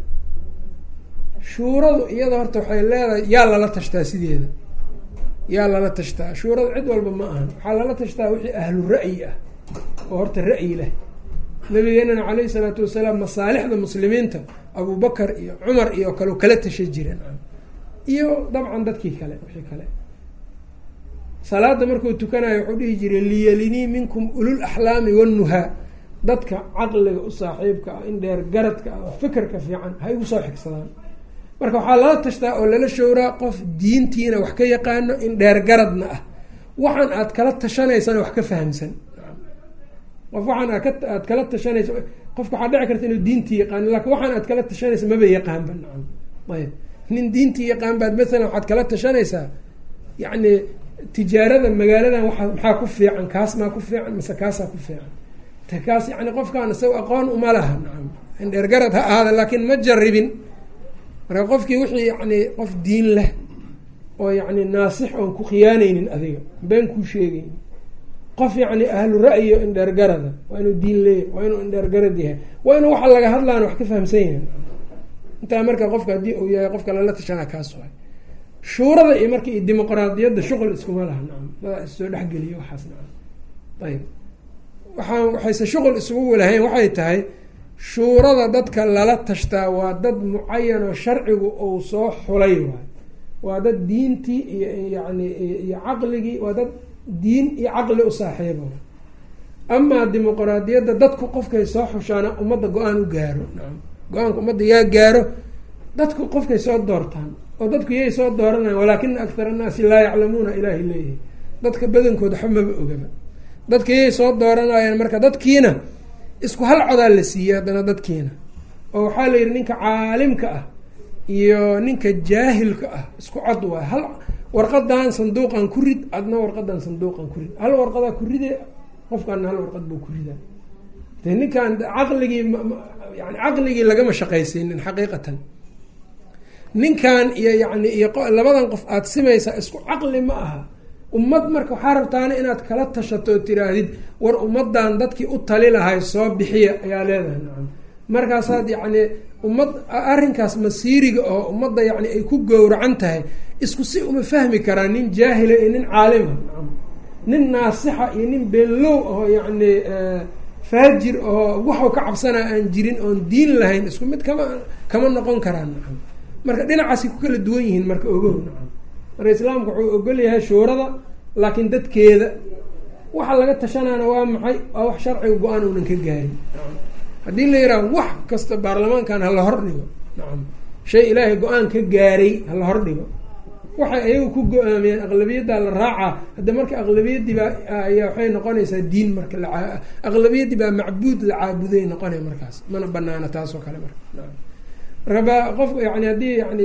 shuuradu iyada horta waxay leedahay yaa lala tashtaa sideeda. Yaa lala tashtaa. Shuurada cid walba ma ahan. Waxaa lala tashtaa wixii ahlu ra'yi ah oo horta ra'yi leh. Nabigeenana caleyhi salaatu wasalaam masaalixda muslimiinta abubakar iyo cumar iyo kale kala tasha jireen iyo dabcan dadkii kale wixii kale. Salaada markuu tukanayo wuxuu dhihi jiray liyalinii minkum ulul axlaami wannuhaa dadka caqliga u saaxiibka ah in dheer garadka ah fikirka fiican ha igu soo xigsadaan. Marka waxaa lala tashtaa oo lala showraa qof diintiina wax ka yaqaano in dheer garadna ah. Waxaan aad kala tashanaysana wax ka fahamsan. Qof waxaan aad kala tashanaysa qofka waxaa dhici karta inuu diintii yaqaano laakiin waxaan aad kala tashanaysa maba yaqaanba nacam. Ayb nin diintii yaqaan baad mathalan waxaad kala tashanaysaa yacni tijaarada magaaladan waa maxaa ku fiican kaas maa ku fiican mase kaasaa ku fiican. Te kaas yani qofkaan isaga aqoon uma laha nacam in dheergarad ha ahaada laakiin ma jaribin marka qofkii wixii yani qof diin leh oo yacni naasix oon ku khiyaanaynin adiga been kuu sheegaynin. Qof yacni ahlu ra'yo in dheergarada waa inuu diin leeyahy waa inuu indheergarad yahay waa inuu waxa laga hadlaan wax ka fahamsan yahay intaa marka qofka haddii uu yahay qofka lala tashanaa kaas waay. Shuurada iyo marka iyo dimuqraadiyadda shuqul iskuma laha nacam dadaa issoo dhexgeliya waxaas nacam ayb waxaa waxayse shuqul isugu walahayn waxay tahay shuurada dadka lala tashtaa waa dad mucayan sharcigu uu soo xulay waay. Waa dad diintii iyo yani iyo caqligii waa dad diin iyo caqli u saaxiiba amaa dimuqraadiyadda dadku qofkay soo xushaana ummadda go'aan u gaaro nacam go'aanka ummadda yaa gaaro dadku qofkay soo doortaan oo dadku yay soo dooranayan walaakina akthar annaasi laa yaclamuuna ilaahi leeyahay. Dadka badankooda waxba maba ogaba. Dadka yay soo dooranayaan marka dadkiina isku hal codaa la siiyey haddana dadkiina. Oo waxaa la yidhi ninka caalimka ah iyo ninka jaahilka ah isku cod waay hal warqadan sanduuqan ku rid adna warqadan sanduuqan ku rid. Hal warqadaa ku ride qofkaana hal warqad buu ku ridaa de ninkan caqligii yani caqligii lagama shaqaysiinin xaqiiqatan. Ninkan iyo yani iyo labadan qof aada simaysaa isku caqli ma aha. Ummad marka waxaa rabtaana inaad kala tashato oo tiraahdid war ummadan dadkii u tali lahay soo bixiya ayaa leedahay. Nacam markaasaad yacni ummad arrinkaas masiiriga oo ummadda yacni ay ku gowracan tahay isku si uma fahmi karaa nin jaahila iyo nin caalima nacam nin naasixa iyo nin beenlow oo yacni faajir oo waxuu ka cabsanaa aan jirin oon diin lahayn isku mid kama kama noqon karaa nacam. Marka dhinacaasay ku kala duwan yihiin marka ogow nacam. Marka islaamku wuxuu ogol yahay shuurada laakiin dadkeeda. Waxa laga tashanaana waa maxay? Waa wax sharciga go'aan uunan ka gaarin haddii la yihaaha wax kasta baarlamaankan hala hordhigo nacam. Shay ilaahay go'aan ka gaaray hala hordhigo waxay ayagu ku go'aamiyeen aqlabiyaddaa la raacaa hadda marka aqlabiyaddii baa ayaa waxay noqonaysaa diin marka la aqlabiyaddii baa macbuud la caabuday noqonay markaas mana banaana taasoo kale marka. Marka ba qofka yani haddii yani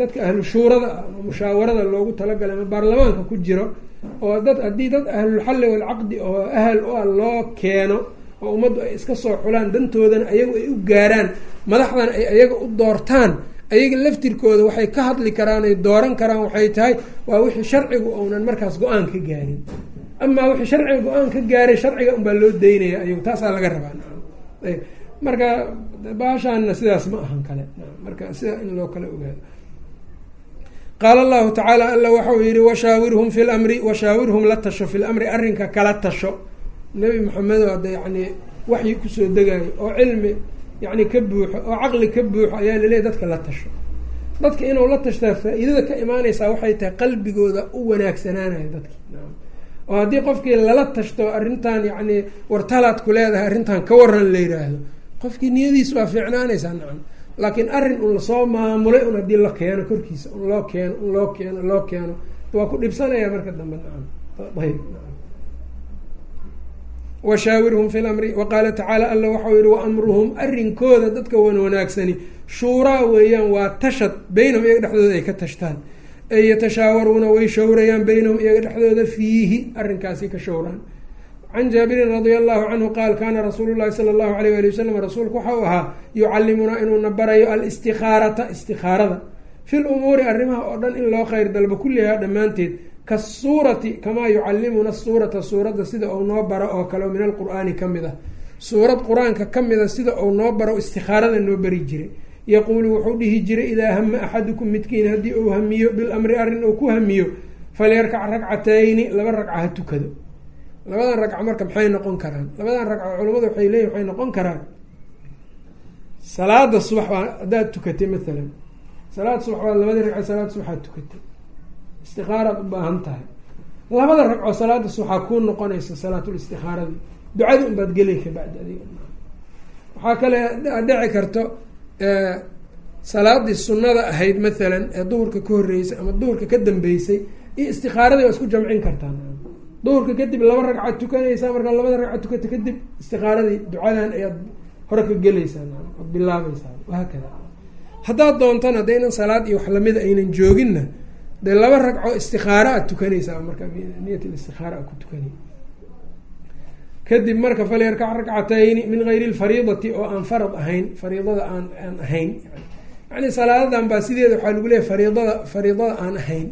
dadka ahlu shuurada ama mushaawarada loogu talagalay ama baarlamaanka ku jiro oo dad haddii dad ahlulxalli walcaqdi oo ahal u ah loo keeno oo ummaddu ay iska soo xulaan dantoodana ayagu ay u gaaraan madaxdana ay ayaga u doortaan ayaga laftirkooda waxay ka hadli karaan ay dooran karaan waxay tahay waa wixii sharcigu uunan markaas go'aan ka gaarin. Amaa wixii sharciga go'aan ka gaaray sharciga unbaa loo daynaya ayagu taasaa laga rabaa. Ayb. Marka baashaanna sidaas ma ahan kale. Marka sidaa in loo kala ogaado. Qaala allahu tacaala alla waxau yihi washaawirhum fi lamri washaawirhum la tasho fi lamri arrinka kala tasho. Nebi maxamedo hadda yacni waxyi ku soo degayo oo cilmi yacni ka buuxo oo caqli ka buuxo ayaa laleeyahy dadka la tasho. Dadka inuu la tashtaa faa-iidada ka imaaneysaa waxay tahay qalbigooda u wanaagsanaanayo dadki oo haddii qofkii lala tashto arrintan yacni wartalaad ku leedahay arrintan ka waran la yiraahdo qofkii niyadiis waa fiicnaanaysaa nacam laakiin arrin un la soo maamulay un haddii la keeno korkiisa un loo keeno un loo keeno loo keeno waa ku dhibsanaya marka dambe nacam ayb washaawirhum fi lamri waqaala tacaala alla waxau yihi waamruhum arrinkooda dadka wan wanaagsani shuuraa weeyaan waa tashad beynahum iyaga dhexdooda ay ka tashtaan ay yatashaawaruuna way showrayaan beynahum iyaga dhexdooda fiihi arrinkaasi ka showraan can jaabirin radia allahu canhu qaal kaana rasuulu llahi sala allahu alayh ali wasalam rasuulku waxau ahaa yucallimunaa inuuna barayo alistikaarata istikaarada fi lumuuri arrimaha oo dhan in loo kheyr dalbo kullihaa dhammaanteed kasuurati kamaa yucallimuna suurata suuradda sida uu noo baro oo kale min alqur-aani ka mid ah. Suurad qur'aanka ka mida sida uu noo baro istikaarada noo bari jiray. Yaquulu wuxuu dhihi jiray idaa hama axadukum midkiin haddii uu hamiyo bilamri arrin uu ku hamiyo falyarkac ragcatayni laba ragca ha tukado. Labadan ragco marka maxay noqon karaan? Labadan ragco culamadu waxay leeyihiin waxay noqon karaan salaada subax baa haddaad tukatay maalan salaada subax baad labadii ragco salaada subaxaad tukatay istikaaraad u baahan tahay. Labada ragco salaada subaxaa kuu noqonaysa salaatul istikaaradii ducada unbaad gelay kabacdi adiga. Waxaa kale dhici karto salaadii sunnada ahayd maalan ee duhurka ka horreysay ama duhurka ka dambeysay iyo istikaaradii waa isku jamcin kartaa duhurka kadib laba ragca tukanaysaa markaa labada ragca tukata kadib istikaaradii ducadan ayaad hore ka gelaysaa oad bilaabaysaa wahaakada. Haddaad doontana inan salaad iyo wax lamida aynan jooginna dee laba ragco istikaara aad tukanaysaa marka niyat istikaara aad ku tukana kadib marka falyarkac ragcatayni min gayri lfariidati oo aan farad ahayn fariidada aan aan ahayn. Yani salaadadan baa sideeda waxaa lagu leeyahy fariidada fariidada aan ahayn.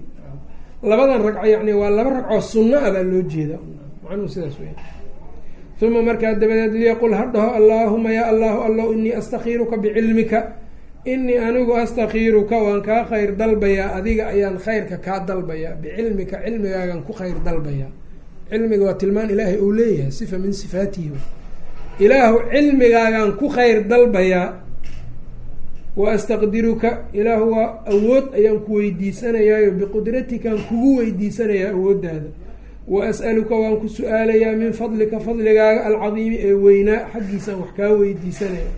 Labadan ragco yani waa laba ragcoo sunno a baa loo jeeda macnuhu sidaas wey uma markaa dabadeed liyaqul ha dhaho allaahuma yaa allahu allow inii astakiiruka bicilmika inii anigu astakiiruka waan kaa khayr dalbayaa adiga ayaan khayrka kaa dalbayaa. Bicilmika cilmigaagan ku khayr dalbayaa. Cilmiga waa tilmaan ilaahay uu leeyahay sifa min sifaatihi. Ilaahu cilmigaagaan ku khayr dalbayaa. Wa astaqdiruka ilaahu waa awood ayaan ku weydiisanayaayo. Biqudratikaan kugu weydiisanayaa awooddaada. Wa as'aluka waan ku su'aalayaa min fadlika fadligaaga alcadiimi ee weynaa. Xaggiisaan wax kaa weydiisanaya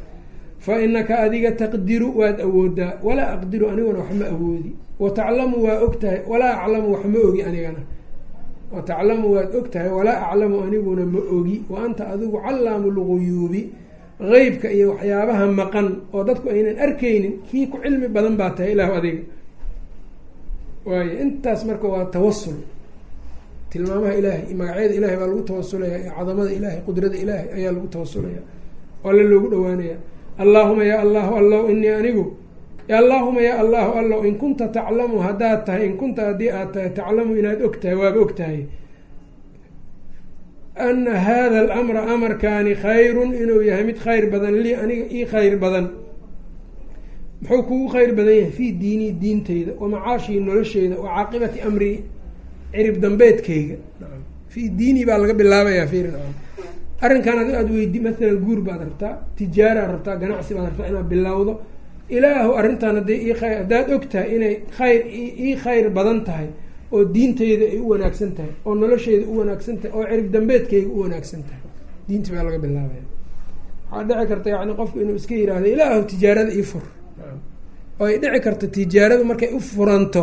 fa inaka adiga taqdiru waad awoodaa walaa aqdiru aniguna wax ma awoodi wa taclamu waa og tahay walaa aclamu wax ma ogi anigana wa taclamu waad og tahay walaa aclamu aniguna ma ogi wa anta adigu callaamu lguyuubi qeybka iyo waxyaabaha maqan oo dadku aynan arkaynin kii ku cilmi badan baa tahay ilaahu adiga waayo intaas marka waa tawasul tilmaamaha ilaahay magacyada ilahay baa lagu tawasulaya cadamada ilahay qudrada ilaahay ayaa lagu tawasulaya oo alle loogu dhawaanaya allaahuma yaa allahu allow inii anigu. Allaahuma yaa allahu allow in kunta taclamu haddaad tahay in kunta haddii aad tahay taclamu inaad og tahay waaba og tahay ana hada alamra amarkaani khayrun inuu yahay mid khayr badan lii aniga ii khayr badan. Muxuu kugu khayr badan yahay fii diinii diinteyda wa macaashii nolosheyda wa caaqibati amrii cirib dambeedkeyga. Fii diinii baa laga bilaabayaa arrinkan adi aada weydi maalan guur baad rabtaa tijaaraad rabtaa ganacsi baad rabtaa inaad bilowdo. Ilaahu arrintan hadday ii khayr haddaad og tahay inay khayr ii khayr badan tahay oo diinteyda ay u wanaagsan tahay oo nolosheyda u wanaagsan tahay oo cirib dambeedkeyga u wanaagsan tahay diintii baa laga bilaabaya waxaa dhici karta yani qofku inuu iska yihahdo ilaahu tijaarada ii fur. Oo ay dhici karto tijaaradu markay u furanto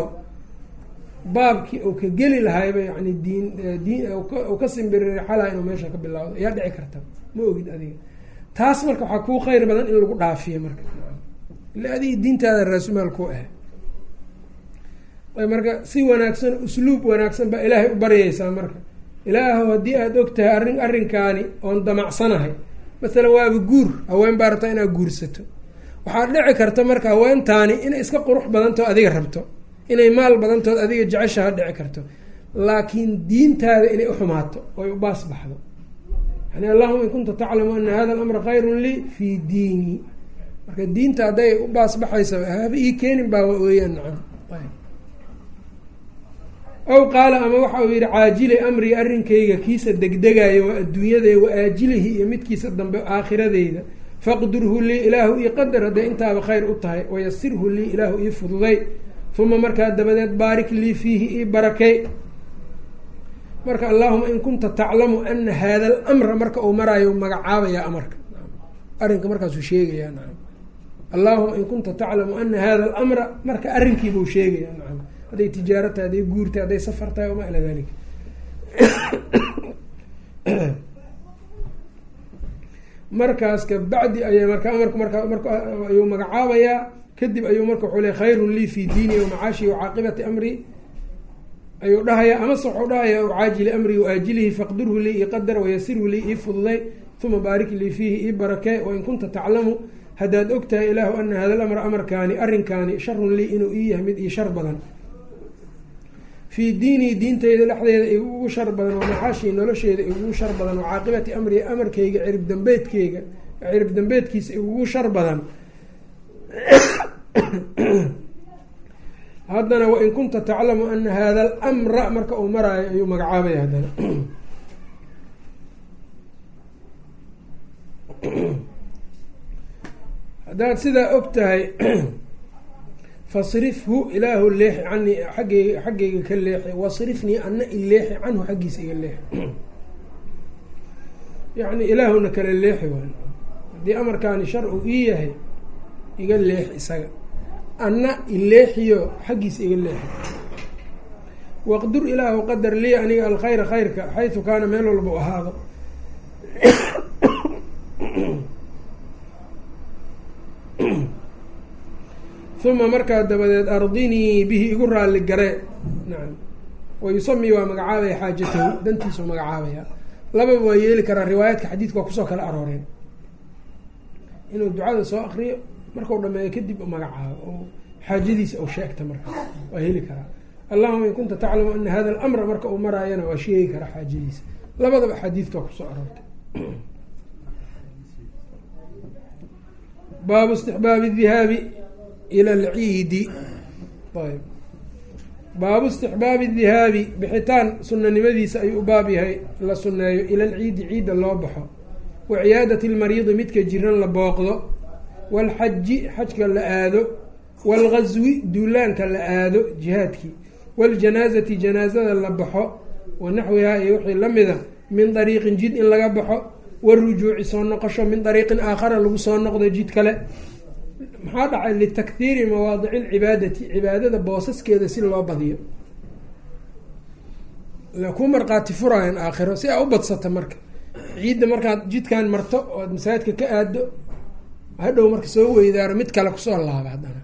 baabkii uu ka geli lahayba yani diin diin u ka simbirixalaha inuu meesha ka bilaawdo. Ayaa dhici karta. Ma ogid adiga. Taas marka waxaa kuu khayr badan in lagu dhaafiyo marka. Ila adiga diintaada raasumaal ku ah marka si wanaagsan usluub wanaagsan baa ilaahay u baryaysaa marka. Ilaahu haddii aada og tahay arrin arrinkaani oon damacsanahay masalan waaba guur haween baa rabtaa inaad guursato. Waxaad dhici karta marka haweentaani inay iska qurux badantao adiga rabto inay maal badantood adiga jeceshaha dhici karto. Laakiin diintaada inay uxumaato oy u baas baxdo. Yani allahuma in kunta taclamu ana hada alamra khayrun lii fii diinii marka diinta hadday u baas baxaysa haba ii keenin baa weeyaan nacam. Ow qaala ama waxa uu yihi caajili amrii arrinkayga kiisa degdegayo waa adduunyadee wa aajilihi iyo midkiisa dambe aakhiradeyda. Faqdurhu lii ilaahu ii qadar hadday intaaba khayr u tahay wayasirhu lii ilaahu ii fududay uma markaa dabadeed baarik lii fiihi ii barakay. Marka allahuma in kunta taclamu ana hada alamra marka uu maraayo magacaabayaa amarka. Arrinka markaasuu sheegayaa nacam allahuma in kunta taclamu ana hada alamra marka arrinkiibuu sheegayaa nacam hadday tijaaro tahay hadday guur tahay hadday safar tahay wamaa ilaa dalik (coughs) markaas kabacdi ayay marka amarku marka marka ayuu magacaabayaa kadib ayuu marka wuxuu le khayrun lii fi diini wamacaashi wacaaqibati amri. Ayuu dhahayaa amase wuxuu dhahayaa caajili amrii waaajilihi faqdirhu lii ii qadar wayasirhu lii ii fududay uma baarik lii fiihi ii barakee wain kunta taclamu. Haddaad og tahay ilaahu ana hada lamra amarkaani arrinkaani sharun lii inuu ii yahay mid ii shar badan. Fii diinii diintayda dhexdeeda igugu shar badan wa maxaashii nolosheeda igugu shar badan wa caaqibati amrii amarkayga cirib dambeedkeyga dambeedkiisa igugu shar badan haddana wain kunta taclamu ana hada alamra marka uu maraayo ayuu magacaabaya haddana. Haddaad sidaa og tahay fasrifhu ilaahu leexi canii xaggeyga xaggayga ka leexi wasrifnii ana i leexi canhu xaggiisa iga leexi yacni ilaahuna kala leexi waay. Haddii amarkaani shar uu ii yahay iga leexi isaga. Anna ileexiyo xaggiisa iga leexi waqdur ilaahu qadar lii aniga alkhayra khayrka xaysu kaana meel walba u ahaado. Uma markaa dabadeed ardinii bihi igu raalli garee nacam wayusami waa magacaabaya xaajatahu dantiisuu magacaabaya. Lababa waa yeeli karaa riwaayaadka xadiidka waa ku soo kala arooreen inuu ducada soo akriyo markau dhameeyo kadib magacaabo oo xaajadiisa u sheegta markaas waa heli karaa. Allahuma in kunta taclamu ana hada alamra marka uu maraayana waa sheegi karaa xaajadiisa. Labadaba waa ku soo aroortay. Baabu istixbaabi dihaabi ila alciidi. Ayb. Baabu istixbaabi dihaabi bixitaan sunanimadiisa ayuu baab yahay la sunneeyo ila alciidi ciidda loo baxo. Wa ciyaadati lmariidi midka jiran la booqdo waalxaji xajka la aado waalgazwi duulaanka la aado jihaadkii waljanaazati janaazada la baxo wa naxwihaa iyo wixii lamida min dariiqin jid in laga baxo warujuuci soo noqosho min dariiqin aakhara lagu soo noqdo jid kale maxaa dhacay litakhiiri mawaadici lcibaadati cibaadada boosaskeeda si loo badiyo ku markaati furaayan aakhiro si aa u badsata marka ciidda markaad jidkan marto ood masaajidka ka aado hadhow marka soo weydaaro mid kale ku soo laaba haddana.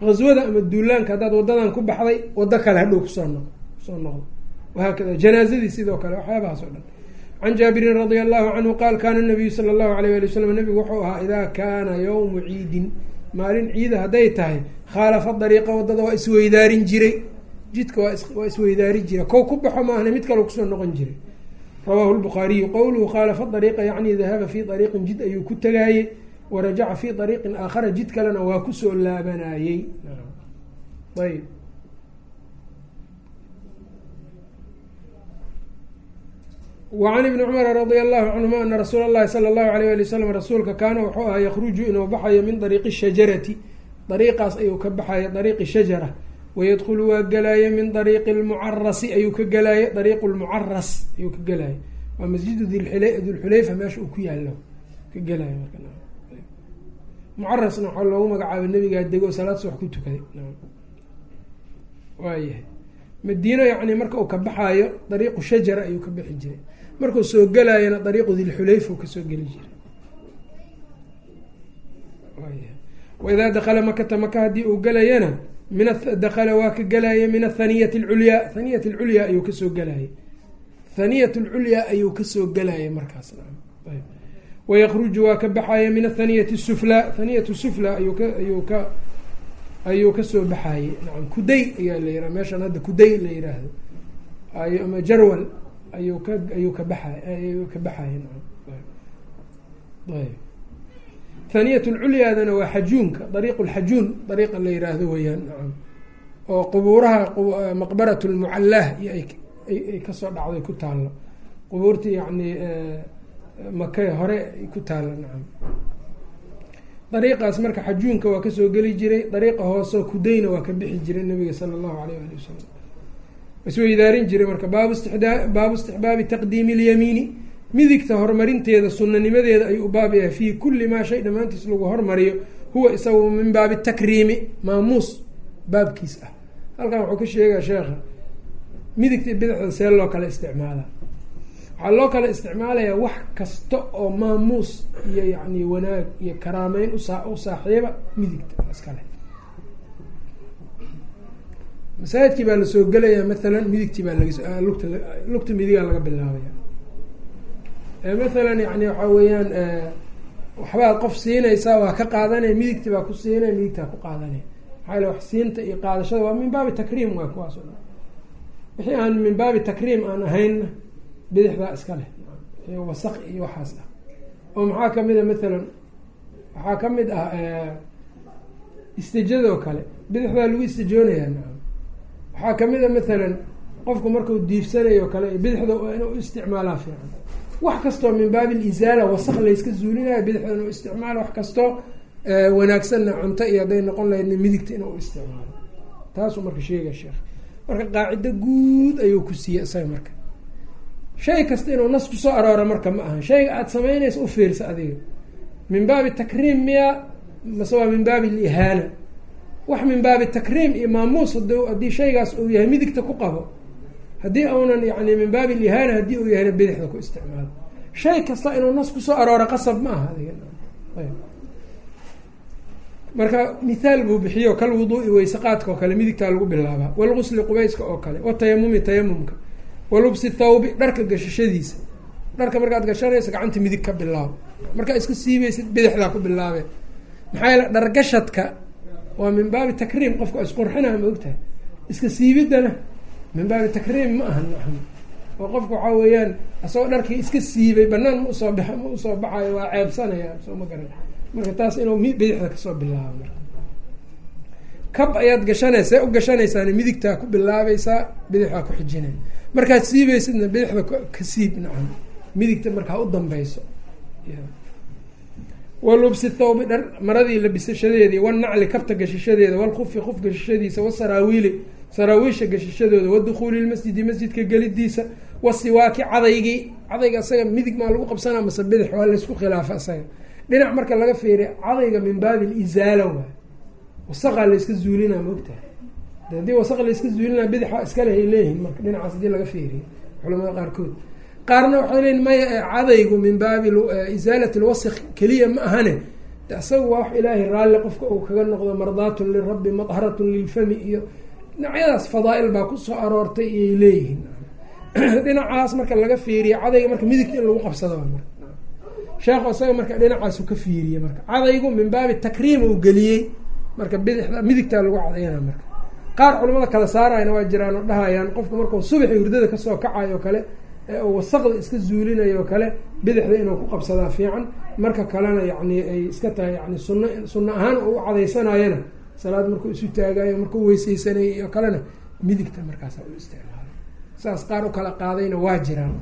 Qaswada ama duulaanka haddaad wadadan ku baxday wado kale hadhow ku soo noq ku soo noqdo. Wahaakada janaazadii sidoo kale waxyaabahaas o dhan. Can jaabirin radia allahu canhu qaal kaana nabiyu sala allahu alayh ali wasalam nabigu wuxuu ahaa idaa kaana yowmu ciidin maalin ciida hadday tahay khaalafa dariiqa waddada waa isweydaarin jiray. Jidka waa isweydaarin jiray. Kow ku baxo maahna mid kale ku soo noqon jiray. Rawaahu lbukhaariyu qowluhu khaalafa dariiqa yacni dahaba fii dariiqin jid ayuu ku tagaayey warajaca fii dariiqin aakhara jid kalena waa ku soo laabanayey ayb. Wacan ibni cumara radia allahu canhuma ana rasuula allahi sala allahu alayh ali wasalam rasuulka kaana wuxuu ahaa yakhruju inuu baxayo min dariiqi shajarati. Dariiqaas ayuu ka baxaya dariiqi shajara. Wayadkhulu waa gelaaye min dariiqi lmucarasi ayuu ka gelaaye dariiqu lmucaras ayuu ka gelaaye waa masjidu dulxulayfa meesha uu ku yaalo ka gelaayo mucarasna waxaa loogu magacaabay nabigaa dego salaad subax ku tukaday. Waayahay. Madiino yacni marka uu ka baxaayo dariiqu shajara ayuu ka bixi jiray. Markuu soo gelaayana dariiqu dilxulayfa uu ka soo geli jiray. Waidaa dakala makata maka haddii uu gelayana min dakala waa ka gelaya min athaniyati alculyaa haniyat alculyaa ayuu ka soo gelaya haniyat alculyaa ayuu ka soo gelaya markaas wayakruju waa ka baxaya min athaniyati suflaa haniyatu suflaa ayuu ka ayuu ka ayuu ka soo baxaye nacam kuday ayaa la yiraha meeshan hadda kuday la yiraahdo ama jarwal ayuu ka ayuu ka baxay ayuu ka baxaya nacam ayb haniyat lculyaadana waa xajuunka dariiq lxajuun dariiqa la yiraahdo weyaan nacam oo qubuuraha maqbarat lmucallaah iyo ay ka soo dhacday ku taallo qubuurtii yacni makay hore ku taalla nacam. Dariiqaas marka xajuunka waa ka soo geli jiray dariiqa hooseo kudayna waa ka bixi jiray nabiga sala allahu alayh ali wasalam isweydaarin jiray marka baabu istixdaa baabu istixbaabi taqdiimi ilyamiini midigta horumarinteeda sunanimadeeda ayuu u baab yahay fii kulli maa shay dhammaantiis lagu hormariyo huwa isagu min baabi takriimi maamuus baabkiis ah. Halkan wuxuu ka sheegaa sheekha midigta bidixda see loo kala isticmaalaa waxaa loo kala isticmaalayaa wax kasta oo maamuus iyo yacni wanaag iyo karaameyn u saaxiiba midigta iskale. Masaajidkii baa la soo gelayaa mathalan midigtii baa laga lugta lugta midigaa laga bilaabaya. Mathalan yani waxaa weeyaan waxbaad qof siinaysaa waa ka qaadanaya midigti baa ku siinaya midigtaa ku qaadanaya maxaa yale wax siinta iyo qaadashada waa min baabi takriim waa kuwaas o dhan. Wixii aan min baabi takriim aan ahaynna bidixdaa iska leh wasaq iyo waxaas ah. oo maxaa ka mid a mathalan waxaa ka mid ah istijadoo kale. Bidixdaa lagu istijoonayaa nacam waxaa ka mid a mathalan qofku markuu diifsanayo kale bidixda inuu isticmaalaa fiican. Wax kastoo min baabi lizaala wasaq layska zuulinayo bidixda inuu isticmaalo wax kastoo wanaagsanna cunto iyo hadday noqon lahaydna midigta inuu isticmaalo. Taasuu marka sheegaya sheekh. Marka qaacido guud ayuu ku siiyey isaga marka shay kasta inuu nas ku soo aroora marka ma ahan. Shayga aada samaynaysa u fiirsa adiga. Min baabi takriim miya mase waa min baabi lihaana. Wax min baabi takriim iyo maamuus had haddii shaygaas uu yahay midigta ku qabo. Haddii uunan yani min baabi lihaana haddii uu yahayna bidixda ku isticmaalo shay kasta inuu nas ku soo aroora qasab ma aha adiga. Marka mithaal buu bixiyo kal wuduui weyse qaadka oo kale midigtaa lagu bilaabaa. Walgusli qubayska oo kale. Watayamumi tayamumka walubsi thawbi dharka gashashadiisa. Dharka markaad gashanayso gacanta midig ka bilaabo. Markaa iska siibaysid bidixdaa ku bilaabee maxaa yeele dhargashadka waa min baabi takriim. Qofka isqurxinaa ma ogtahay? Iska siibiddana min baabi takriim ma aha naam oo qofka waxaa weeyaan asagoo dharkii iska siibay banaan ma u soo ba ma u soo baxayo waa ceebsanaya soo ma garan. Marka taas inuu mi bidixda ka soo bilaabo marka. Kab ayaad gashanaysa see u gashanaysaana midigtaa ku bilaabaysaa bidixdaa ku xijinay markaad siibaysidna bidixda ka siib nacam midigta markaa u dambeyso walubsi thawbi dhar maradii labisashadeedii walnacli kabta gashashadeeda walkufi kuf gashashadiisa wasaraawiili saraawiisha gashashadooda wadukhuuli lmasjidi masjidka gelidiisa wasiwaaki cadaygii cadayga asaga midig maa lagu qabsanaa mase bidix waa laysku khilaafa asaga. Dhinac marka laga fiiriya cadayga min baabi lizaala waay wasaqaa layska zuulinaa maogtahay haddii wasaq layska zuulinaa bidix waa iska lehay leeyihiin marka dhinacaas haddii laga fiiriya culamada qaarkood. Qaarna waxay leeyiin maya cadaygu min baabi isaalat lwasq keliya ma ahane. Isaga waa wax ilaahay raalli qofka uu kaga noqdo mardaatun lirabbi madharatun lilfami iyo dhinacyadaas fadaa-il baa ku soo aroortay iyay leeyihiin. (clears throat) Dhinacaas marka laga fiiriya cadayga marka midigta in lagu qabsado marka. Sheekhu isaga marka dhinacaasu ka fiiriye marka. Cadaygu min baabi takriim uu geliyey. Marka bidixda midigtaa lagu cadayna marka qaar culamada kala saarayna waa jiraan oo dhahayaan qofka markuu subaxi hurdada ka soo kacayo kale ee uu wasaqda iska zuulinayo o kale bidixda inuu ku qabsadaa fiican. Marka kalena yacni ay iska tahay yani sunno sunno ahaan u cadaysanayana salaad markuu isu taagayo markuu weyseysanay iyo kalena midigta markaasa u isticmaalo. Saas qaar u kala qaadayna waa jiraan.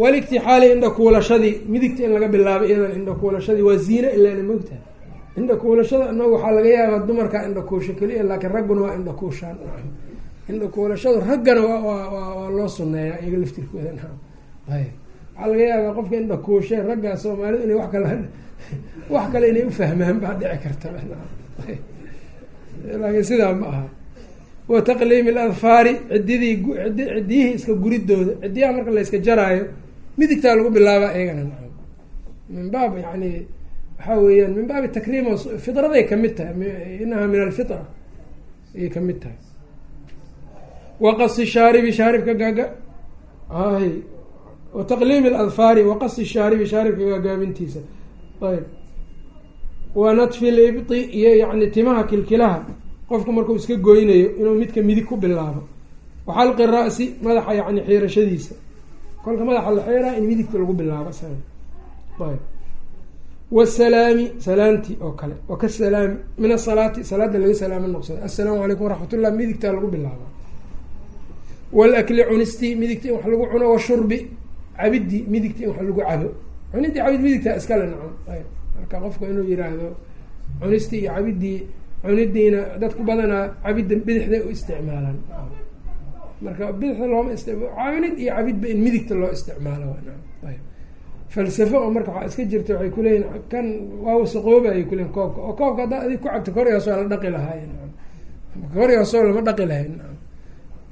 Waligtixaali indha kuulashadii midigta in laga bilaabo iyadan indha kuulashadii waa ilaana mogtaha indha kuulashada inagu waxaa laga yaabaa dumarkaa indha kuusho keliya laakiin ragguna waa indha kuushaan. Indha kuulashadu raggana waa loo suneeyaa iyaga laftirkooda. Ayb waxaa laga yaabaa qofka indha kuushee raggaa soomaalidu inay wax kale wax kale inay ufahmaan baa dhici karta. Laakiin sidaa ma aha. Wa taqliimi aladfaari cididii cidiyihii iska guridooda cidiyaha marka la yska jaraayo midigtaa lagu bilaabaa iyagana min baab yani waxaa weeyaan min baabi takriim fidraday ka mid tahay inaha min alfitra ayay ka mid tahay. Waqasi shaaribi shaaribka gaaga ay wa taqliimi waqasi shaaribi shaaribka gaagaabintiisa ayb wa natfi libti iyo yani timaha kilkilaha qofku markuu iska goynayo inuu midka midig ku bilaabo. Waxalqi ra-si madaxa yani xiirashadiisa. Kolka madaxa la xiiraa in midigta lagu bilaabo ayb wasalaami salaamti oo kale. Wa ka salaami min asalaati salaada laga salaamo noqsada assalaamu calaykum waraxmat ullah midigtaa lagu bilaaba walakli cunisti midigta in wax lagu cuno washurbi cabidii midigta in wax lagu cabo. Cunidii cabid midigtaa iskale nacam marka qofku inuu yiraahdo cunistii iyo cabidii cunidiina dadku badanaa cabidda bidixday u isticmaalaan. Marka bidixda looma cunid iyo cabidba in midigta loo isticmaalo. Ayb falsafo oo marka waxaa iska jirta waxay kuleeyihin kan waa wasaqooba ay kuleyihin koobka. Oo koobka haddaa adig ku cabta kor hoos waa la dhaqi lahaay kor hoosoo lama dhaqi lahayn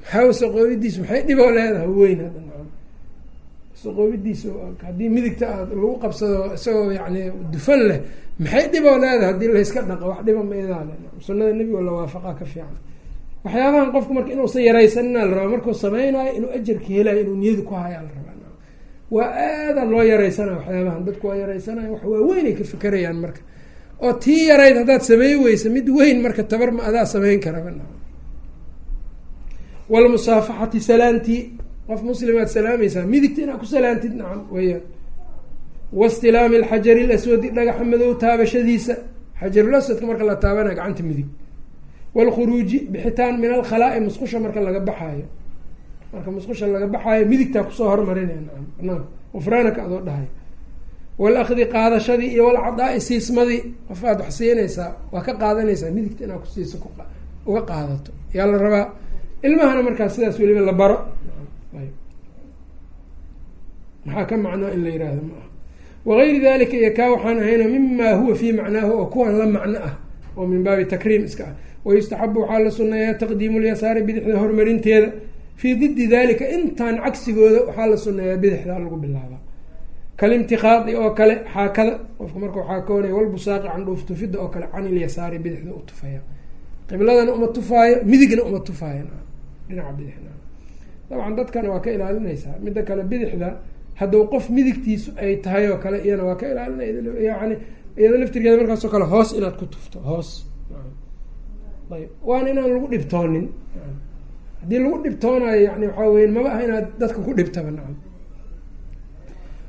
maxaa wasaqoobidiisu maxay dhiboo leedahay weyn hadda nacam wasaqoobidiisu haddii midigta aad lagu qabsado isagoo yani dufan leh maxay dhiboo leedahay haddii layska dhaqo? Wax dhiba maidaa le sunada nebigo la waafaqaa ka fiican. Waxyaabahan qofku marka inuusan yaraysanina la rabaa markuu sameynaayo inuu ajarka helayo inuu niyada ku hayaa la rabaa waa aada loo yaraysanaya waxyaabahan. Dadku waa yaraysanaya wax waaweynay ka fikerayaan marka. Oo tii yarayd haddaad samey weysa mid weyn marka tabar ma adaa sameyn karaba. Walmusaafaxati salaantii qof muslimaad salaamaysaa midigta inaad ku salaantid nacam weya wastilaami alxajari laswadi dhagaxa madow taabashadiisa. Xajarulaswadka marka la taabanaya gacanta midig. Waalkhuruuji bixitaan min alkhalaa'i musqusha marka laga baxaayo marka musqusha laga baxaayo midigtaa ku soo banaanka qufraanaka adoo dhahay. Walakdi qaadashadii iyo walcadaai siismadii qof aad wax siinaysaa waa ka qaadanaysaa midigta inaad kusiisa uga qaadato. Yaa la rabaa ilmahana markaas sidaas weliba la baro. Maxaa ka macnaa in la yihahdo ma aha. Wagayri dalika iyo kaa waxaan ahayno mima huwa fii macnaahu oo kuwan la macno ah oo min baabi takriim iska ah. Wayustaxabu waxaa la suneeyaa taqdiimu lyasaari bidixda horumarinteeda fii didi dalika intaan cagsigooda waxaa la suneeyaa bidixdaa lagu bilaabaa. Kalimtikaadi oo kale xaakada qofka markau xaakoonaya walbusaaqi candhuuf tufida oo kale can ilyasaari bidixda u tufaya. Qibladana uma tufaayo midigna uma tufaayo dhinaca bidixna dabcan dadkana waa ka ilaalinaysaa. Midda kale bidixda hadduu qof midigtiisu ay tahay oo kale iyana waa ka ilaalinay yani iyada laftirkeeda markaasoo kale hoos inaad ku tufto hoos. Ayb waana inaan lagu dhibtoonin haddii lagu dhibtoonayo yani waxaa weya maba ah inaad dadka ku dhibtaba nacam.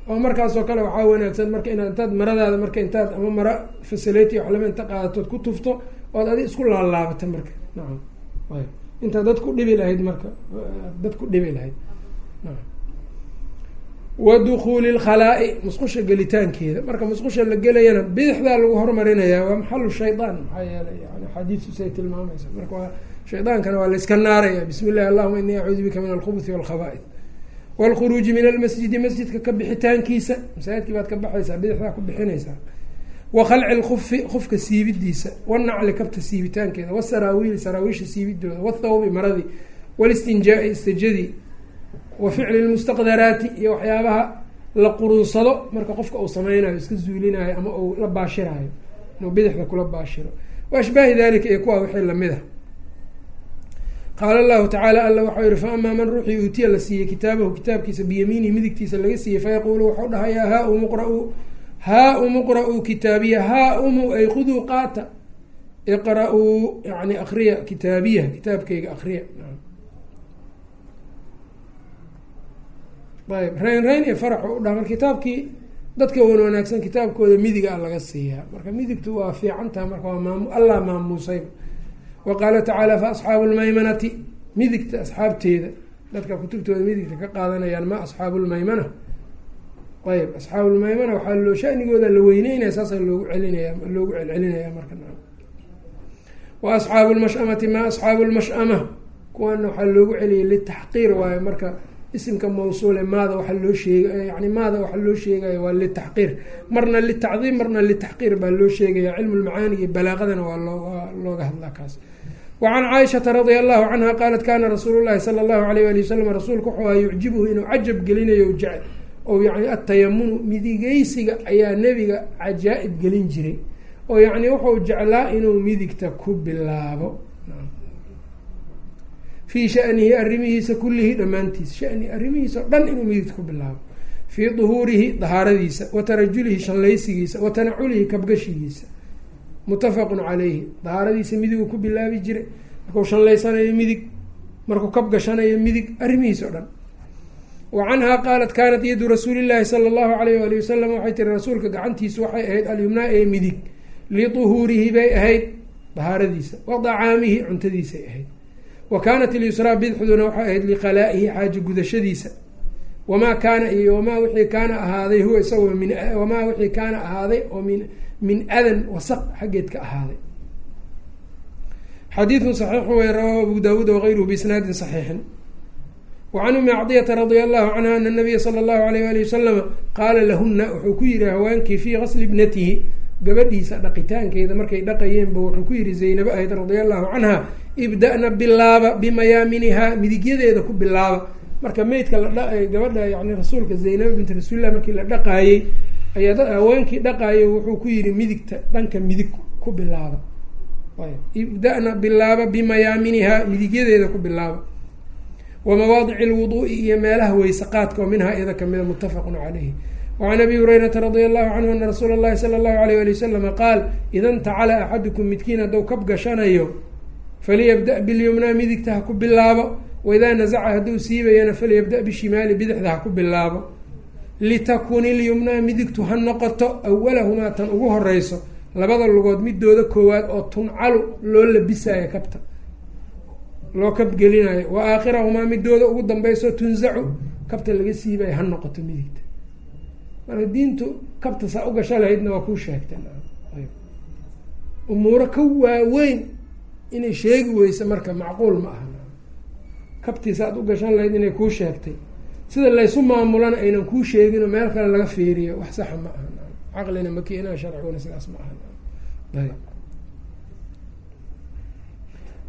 Oo markaasoo kale waxaa wanaagsan marka inaad intaad maradaada marka intaad ama mara facility waxlama inta qaadatood ku tufto ood adi isku laalaabata marka nacam. Ayb intaad dad ku dhibi lahayd marka dad ku dhibi lahayd wa dukuuli lkhalaa'i musqusha gelitaankeeda. Marka musqusha la gelayana bidixdaa lagu hormarinayaa waa maxalu shaydaan maxaa yeelay yani axaadiistusay tilmaamaysa. Marka waa shaydaankana waa layska naaraya bismi illahi allahuma inii acuudu bika min alkhubuthi walkhaba'id waalkhuruuji min almasjidi masjidka ka bixitaankiisa masaajidkii baad ka baxaysaa bidixdaa ku bixinaysaa wa khalci lkufi kufka siibidiisa wanacli kabta siibitaankeeda wasaraawiili saraawiisha siibidooda wathawbi maradii walistinjaai istijadii wa ficli lmustaqdaraati iyo waxyaabaha la qurunsado marka qofka uu sameynayo iska zuulinayo ama uu la baashiraayo inuu bidixda kula baashiro wa ashbaahi dalika iyo kuwaa wixii la mid a qaala allahu tacaala alla waxau yihi fa man ruuxii uutiya la siiyey kitaabahu kitaabkiisa biyamiinihi midigtiisa laga siiyey fayaquulu waxau dhahayaa haa umu qra-uu haa umu kitaabiya haa umu ay khuduu qaata iqra-uu yani akriya kitaabiya kitaabkayga akriya ayb reyn reyn iyo faraxu u dhaha marka kitaabkii dadka wan wanaagsan kitaabkooda midiga a laga siiyaa marka midigtu waa fiicantaha marka waa maam allah maamuusayba wa tacaala fa asxaabu lmaymanati midigta asxaabteeda dadka kutubtooda midigta ka qaadanayaan ma asxaabu lmaymana ayb asxaabulmaymana waxaa loo shanigooda la weyneynaya saasa loogu celinaya loogu celcelinaya marka wa asxaabu lmash-amati ma asxaabu lmash-ama kuwana waxaa loogu celiyay litaxqiir waayo marka isimka mawsuule maada waxa loo sheega yani maada waxa loo sheegaya waa litaxqiir marna litacdiim marna litaxqiir baa loo sheegaya cilmu lmacaani balaaqadana waa loo waa looga hadlaa kaas wa can caaishata radia allahu canha qaalat kana rasuulu llahi sala allahu alayh ali wasalam rasuulku wuxuu aha yucjibuhu inuu cajab gelinayo jecel oo yani atayamunu midigeysiga ayaa nebiga cajaa-ib gelin jiray oo yacni wuxuu jeclaa inuu midigta ku bilaabo fii shanihi arrimihiisa kullihi dhammaantiisa shani arrimihiisa o dhan inuu midigta ku bilaabo fii duhuurihi dahaaradiisa wa tarajulihi shallaysigiisa wa tanaculihi kabgashigiisa muttafaqun calayhi. Dahaaradiisa midiguu ku bilaabi jiray. Markuu shallaysanayo midig markuu kabgashanayo midig arrimihiisa o dhan. Wa canhaa qaalat kaanat yadu rasuuli llaahi sala allahu alayh waali wasalam waxay tiri rasuulka gacantiisu waxay ahayd alyumnaa ee midig. Liduhuurihi bay ahayd dahaaradiisa wa dacaamihi cuntadiisay ahayd. Wa kaanat ilyusraa bidxduna waxay ahayd liqalaa'ihi xaaja gudashadiisa. Wamaa kaana iyo wamaa wixii kaana ahaaday huwa isagoo min wamaa wixii kaana ahaaday oo min min adan wasaq xaggeed ka ahaaday. Xadiidun saxiixu wey rawaahu abu daawuud wagayruhu biisnaadin saxiixin. Wacan umi acdiyata radia allahu canha ana nabiya sala allahu alayh ali wasalama qaala lahuna wuxuu ku yihi haweenkii fii qasli ibnatihi gabadhiisa dhaqitaankeeda markay dhaqayeenba wuxuu ku yihi zaynabo ahayd radia allahu canha ibda-na bilaaba bimayaaminihaa midigyadeeda ku bilaaba marka meydka la gabadha yani rasuulka zaynabo binti rasuulillah markii la dhaqaayey ayaa haweenkii dhaqaayay wuxuu ku yihi midigta dhanka midig ku bilaaba. Ibda-na bilaaba bimayaaminihaa midigyadeeda ku bilaaba. Wamawaadici lwuduui iyo meelaha weyse qaadka oo minhaa iyada kamida muttafaqun caleyhi wacan abi hurayrata radia allahu canhu ana rasuula اllahi sala allahu alayh ali wasalama qaal ida ntacala axadukum midkiin hadduu kab gashanayo faliyabda bilyumnaa midigta ha ku bilaabo. Waidaa nazaca hadduu siibayana falyabda bishimaali bidixda ha ku bilaabo litakun ilyumnaa midigtu ha noqoto awalahumaa tan ugu horeyso labada lugood midooda koowaad oo tuncalu loo labisayo kabta loo kabgelinayo wa aakhirahumaa midooda ugu dambeyso tunzacu kabta laga siibayo ha noqoto midigta marka diintu kabta saa ugasha lahaydna waa kuu sheegtay umuuro ka waaweyn inay sheegi weysa marka macquul ma aha kabtiisa aad u gashan lahayd inay kuu sheegtay sida laysu maamulana aynan kuu sheegino meel kale laga fiiriyo wax saxa ma aha. Caqlina makiinaa sharciguna sidaas ma aha.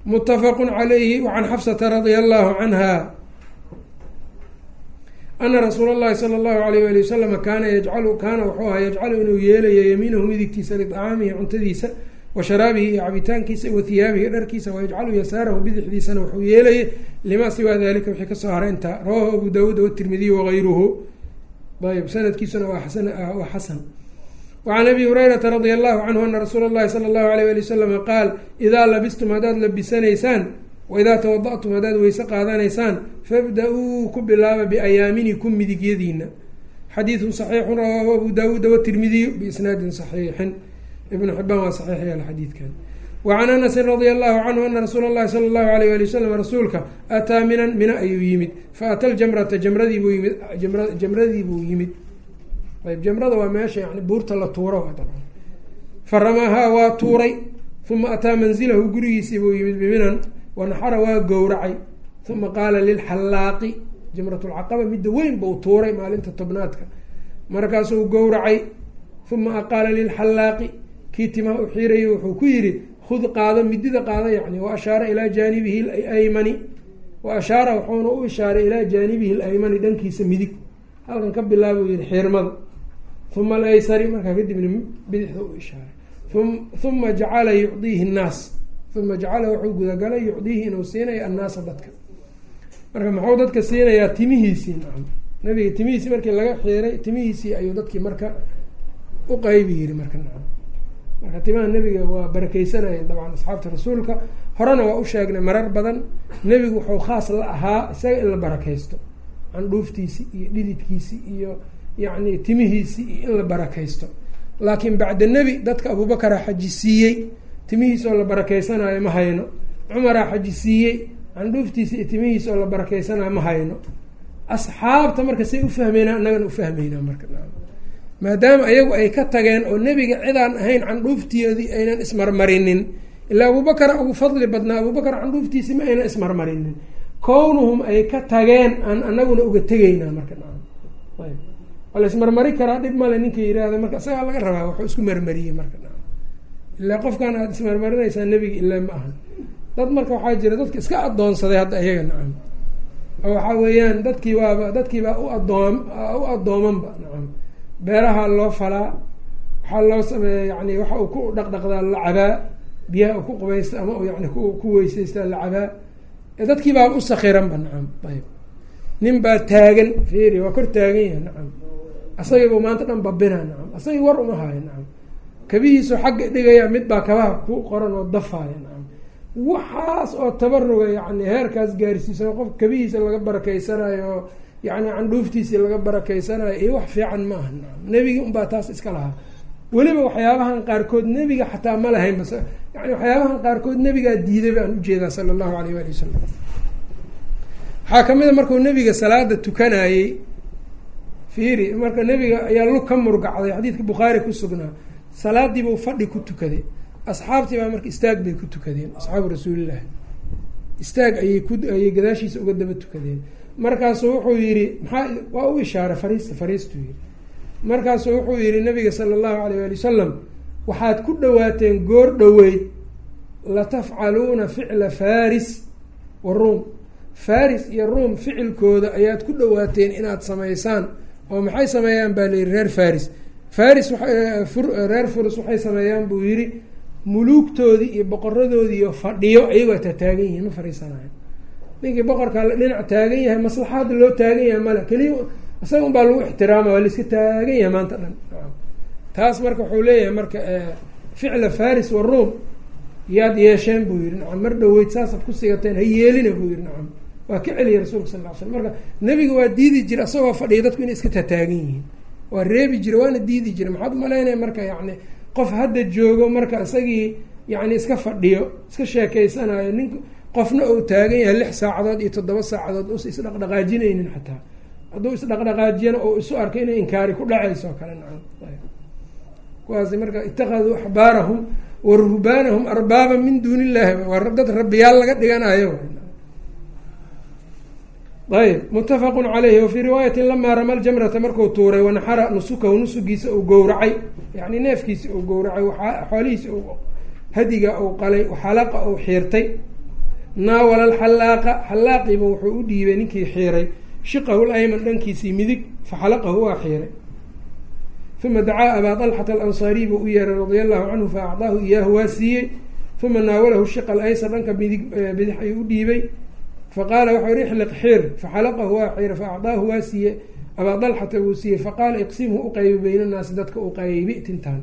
Mutafaqu calayhi wacan xafsata radia allahu canha ana rasuula اllahi sala allahu alayh ali wasalama kaana yajcalu kaana wuxuu ahaa yajcalu inuu yeelayo yamiinahu midigtiisa liطacaamihi cuntadiisa wa sharaabihi iyo cabitaankiisa wa hiyaabihi dharkiisa wayajcalu yasaarahu bidixdiisana wuxuu yeelayay lima siwaa dalika wixii ka soo haray intaa rawahu abu daawuud watirmidiy wagayruhu ayb sanadkiisuna waa xasan waa xasan. Wacan abi hurayrata radia allahu canhu ana rasuula اllahi sala allahu alayh ali wasalama qaal idaa labistum haddaad labisanaysaan waidaa tawada-tum haddaad weyse qaadanaysaan fabda-uu ku bilaaba biayaaminikum midigyadiina xadiidun saxiixun rawaahu abu daawuuda watirmidiyu biisnaadin saxiixin ibnu xibaan waa saxiix yaal xadiidkan. Wacan anasin radia allahu canhu ana rasuula llahi sala allahu alayh ali wasalam rasuulka ataa minan mina ayuu yimid. Fa ata ljamrata jamradiibuu yimid jamradiibuu yimid. Ayb jamrada waa meesha yani buurta la tuuro dabcan fa ramaahaa waa tuuray. Uma ataa manzilahu gurigiisiibuu yimid biminan wanaxara waa gowracay. Uma qaala lilxallaaqi jamratulcaqaba midda weyn buu tuuray maalinta tobnaadka. Markaasuu gowracay. Uma qaala lilxallaaqi kii timaha u xiirayay wuxuu ku yidhi khud qaado midida qaado yani wa ashaara ilaa jaanibihi laymani wa ashaara wuxuuna u ishaaray ilaa jaanibihi laymani dhankiisa midig. Halkan ka bilaabuu yihi xirmada uma alaysari markaa kadibna bidixda u ishaaray. Uma jacala yucdiihi nnaas uma jacala wuxuu gudagalay yucdiihi inuu siinayo annaasa dadka. Marka muxuu dadka siinayaa timihiisii nacam. Nabiga timihiisii markii laga xiiray timihiisii ayuu dadkii marka u qaybi yiri marka nacam marka timaha nebiga waa barakeysanayeen dabcan asxaabta rasuulka. Horena waa u sheegnay marar badan. Nebigu wuxuu khaas la ahaa isaga in la barakeysto candhuuftiisi iyo dhididkiisi iyo yacni timihiisii iyo in la barakeysto laakiin bacda nebi dadka abuubakaraa xaji siiyey. Timihiisa oo la barakeysanayo ma hayno. Cumaraa xaji siiyey. Candhuuftiisa iyo timihiisa oo la barakeysanayo ma hayno. Asxaabta marka say ufahmeyna annagana ufahmeynaa marka maadaama ayagu ay ka tageen oo nebiga cidaan ahayn candhuuftiyoodii aynan ismarmarinin. Ilaa abuubakara ugu fadli badnaa abuubakar candhuuftiisi ma aynan ismarmarinin. Kownuhum ay ka tageen aan anaguna uga tegeynaa marka ayb. Waa la ismarmari karaa dhib male ninka yihahda marka isagaa laga rabaa waxuu isku marmariyey marka ilaa qofkan aada ismarmarinaysaa nebiga ilaa ma ahan. Dad marka waxaa jira dadka iska adoonsaday hadda iyaga nacam. Oo waxaa weeyaan dadkii waaba dadkiibaa u adoom u addoomanba nacam beeraha loo falaa waxaa loo sameeya yani waxa uu ku dhaqdhaqdaa la cabaa biyaha uu ku qubaysta ama yani ku weysaystaa la cabaa dadkii baaba u sakiranba nacam ayb nin baa taagan feri waa kor taagan yahay nacam. Asagiibu maanta dhan babina nacam. Asagii war uma haayo nacam. Kabihiisu xagga dhigaya mid baa kabaha ku qoran oo dafaaya nacam. Waxaas oo tabaruga yani heerkaas gaarsiisan qof kabihiisa laga barakeysanayo oo yani candhuuftiisii laga barakeysanayo iyo wax fiican ma aha. Nacam nebigi unbaa taas iska lahaa. Weliba waxyaabahan qaarkood nebiga xataa ma lahayn bas yani waxyaabahan qaarkood nebigaa diiday baan u jeedaa sala allahu alayh waali wasalam waxaa ka mid a markuu nebiga salaada tukanayey fiiri marka nebiga ayaa lug ka murgacday xadiidka bukhaari ku sugnaa. Salaadiibuu fadhi ku tukaday. Asxaabtii baa marka istaag bay ku tukadeen asxaabu rasuulillahi istaag ayay ku ayay gadaashiisa uga daba tukadeen markaasuu wuxuu yidhi maxaa waa u ishaaray fariista fariistuu yidhi. Markaasuu wuxuu yidhi nabiga sala allahu alayh ali wasalam waxaad ku dhawaateen goor dhoweyd latafcaluuna ficla faris wa ruum. Faris iyo ruum ficilkooda ayaad ku dhawaateen inaad samaysaan oo maxay sameeyaan baa layihi reer faris faris reer furus waxay sameeyaan buu yidhi muluugtoodii iyo boqoradoodii iyo fadhiyo iyagoo ta taagan yihiin ma fariisanayo ninkii boqorkaa la dhinac taagan yahay maslaxaada loo taagan yahay male keliya isaga un baa lagu ixtiraama waa laiska taagan yahay maanta dhan. Taas marka wuxuu leeyahay marka ficla faris wa ruum yaad yeesheen buu yihi nacam mar dhaweyd saasaad ku sigateen ha yeelina buu yihi nacam. Waa ka celiyay rasulka sal ly slam marka nebiga waa diidi jira isagoo fadhiya dadku inay iska tataagan yihiin. Waa reebi jira waana diidi jira. Maxaad u malaynaya marka yani qof hadda joogo marka isagii yani iska fadhiyo iska sheekeysanayo nin qofna uu taagan yahay lix saacadood iyo toddoba saacadood us isdhaqdhaqaajinaynin xataa. Hadduu isdhaqdhaqaajiyana oo isu arkay inay inkaari ku dhacayso kale nacam. Kuwaas marka itakaduu axbaarahum wa ruhbaanahum arbaaba min duuni illahi waa dad rabbiyaal laga dhiganayo. Ayb mutafaqu caleyhi wafii riwaayati lamaa rama ljamrata marku tuuray wanaxara nusukahu nusugiisa uu gowracay yani neefkiisa uu gowracay xoolihiisa hadiga uu qalay xalaqa uu xiirtay naawala alxallaaqa xallaaqiiba wuxuu u dhiibay ninkii xiiray. Shiqahu layman dhankiisii midig faxalaqahu waa xiiray. Uma dacaa abaa dalxata alansaariy buu u yeeray radia allahu canhu fa acdaahu iyaahu waa siiyey. Uma naawalahu shiqa alaysar dhanka midig bidix ayuu u dhiibay. Faqaala waxau yihi ixliq xiir. Faxalaqahu waa xiira faacdaahu waa siiye abaa dalxata wuu siiyey faqaala iqsimhu uqaybi bayna naasi dadka uqaybi tintaan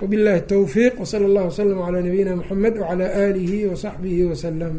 wabillahi towfiiq wsala allahu waslama calaa nabiyina muxamed wacalaa aalihi wasaxbihi wasalam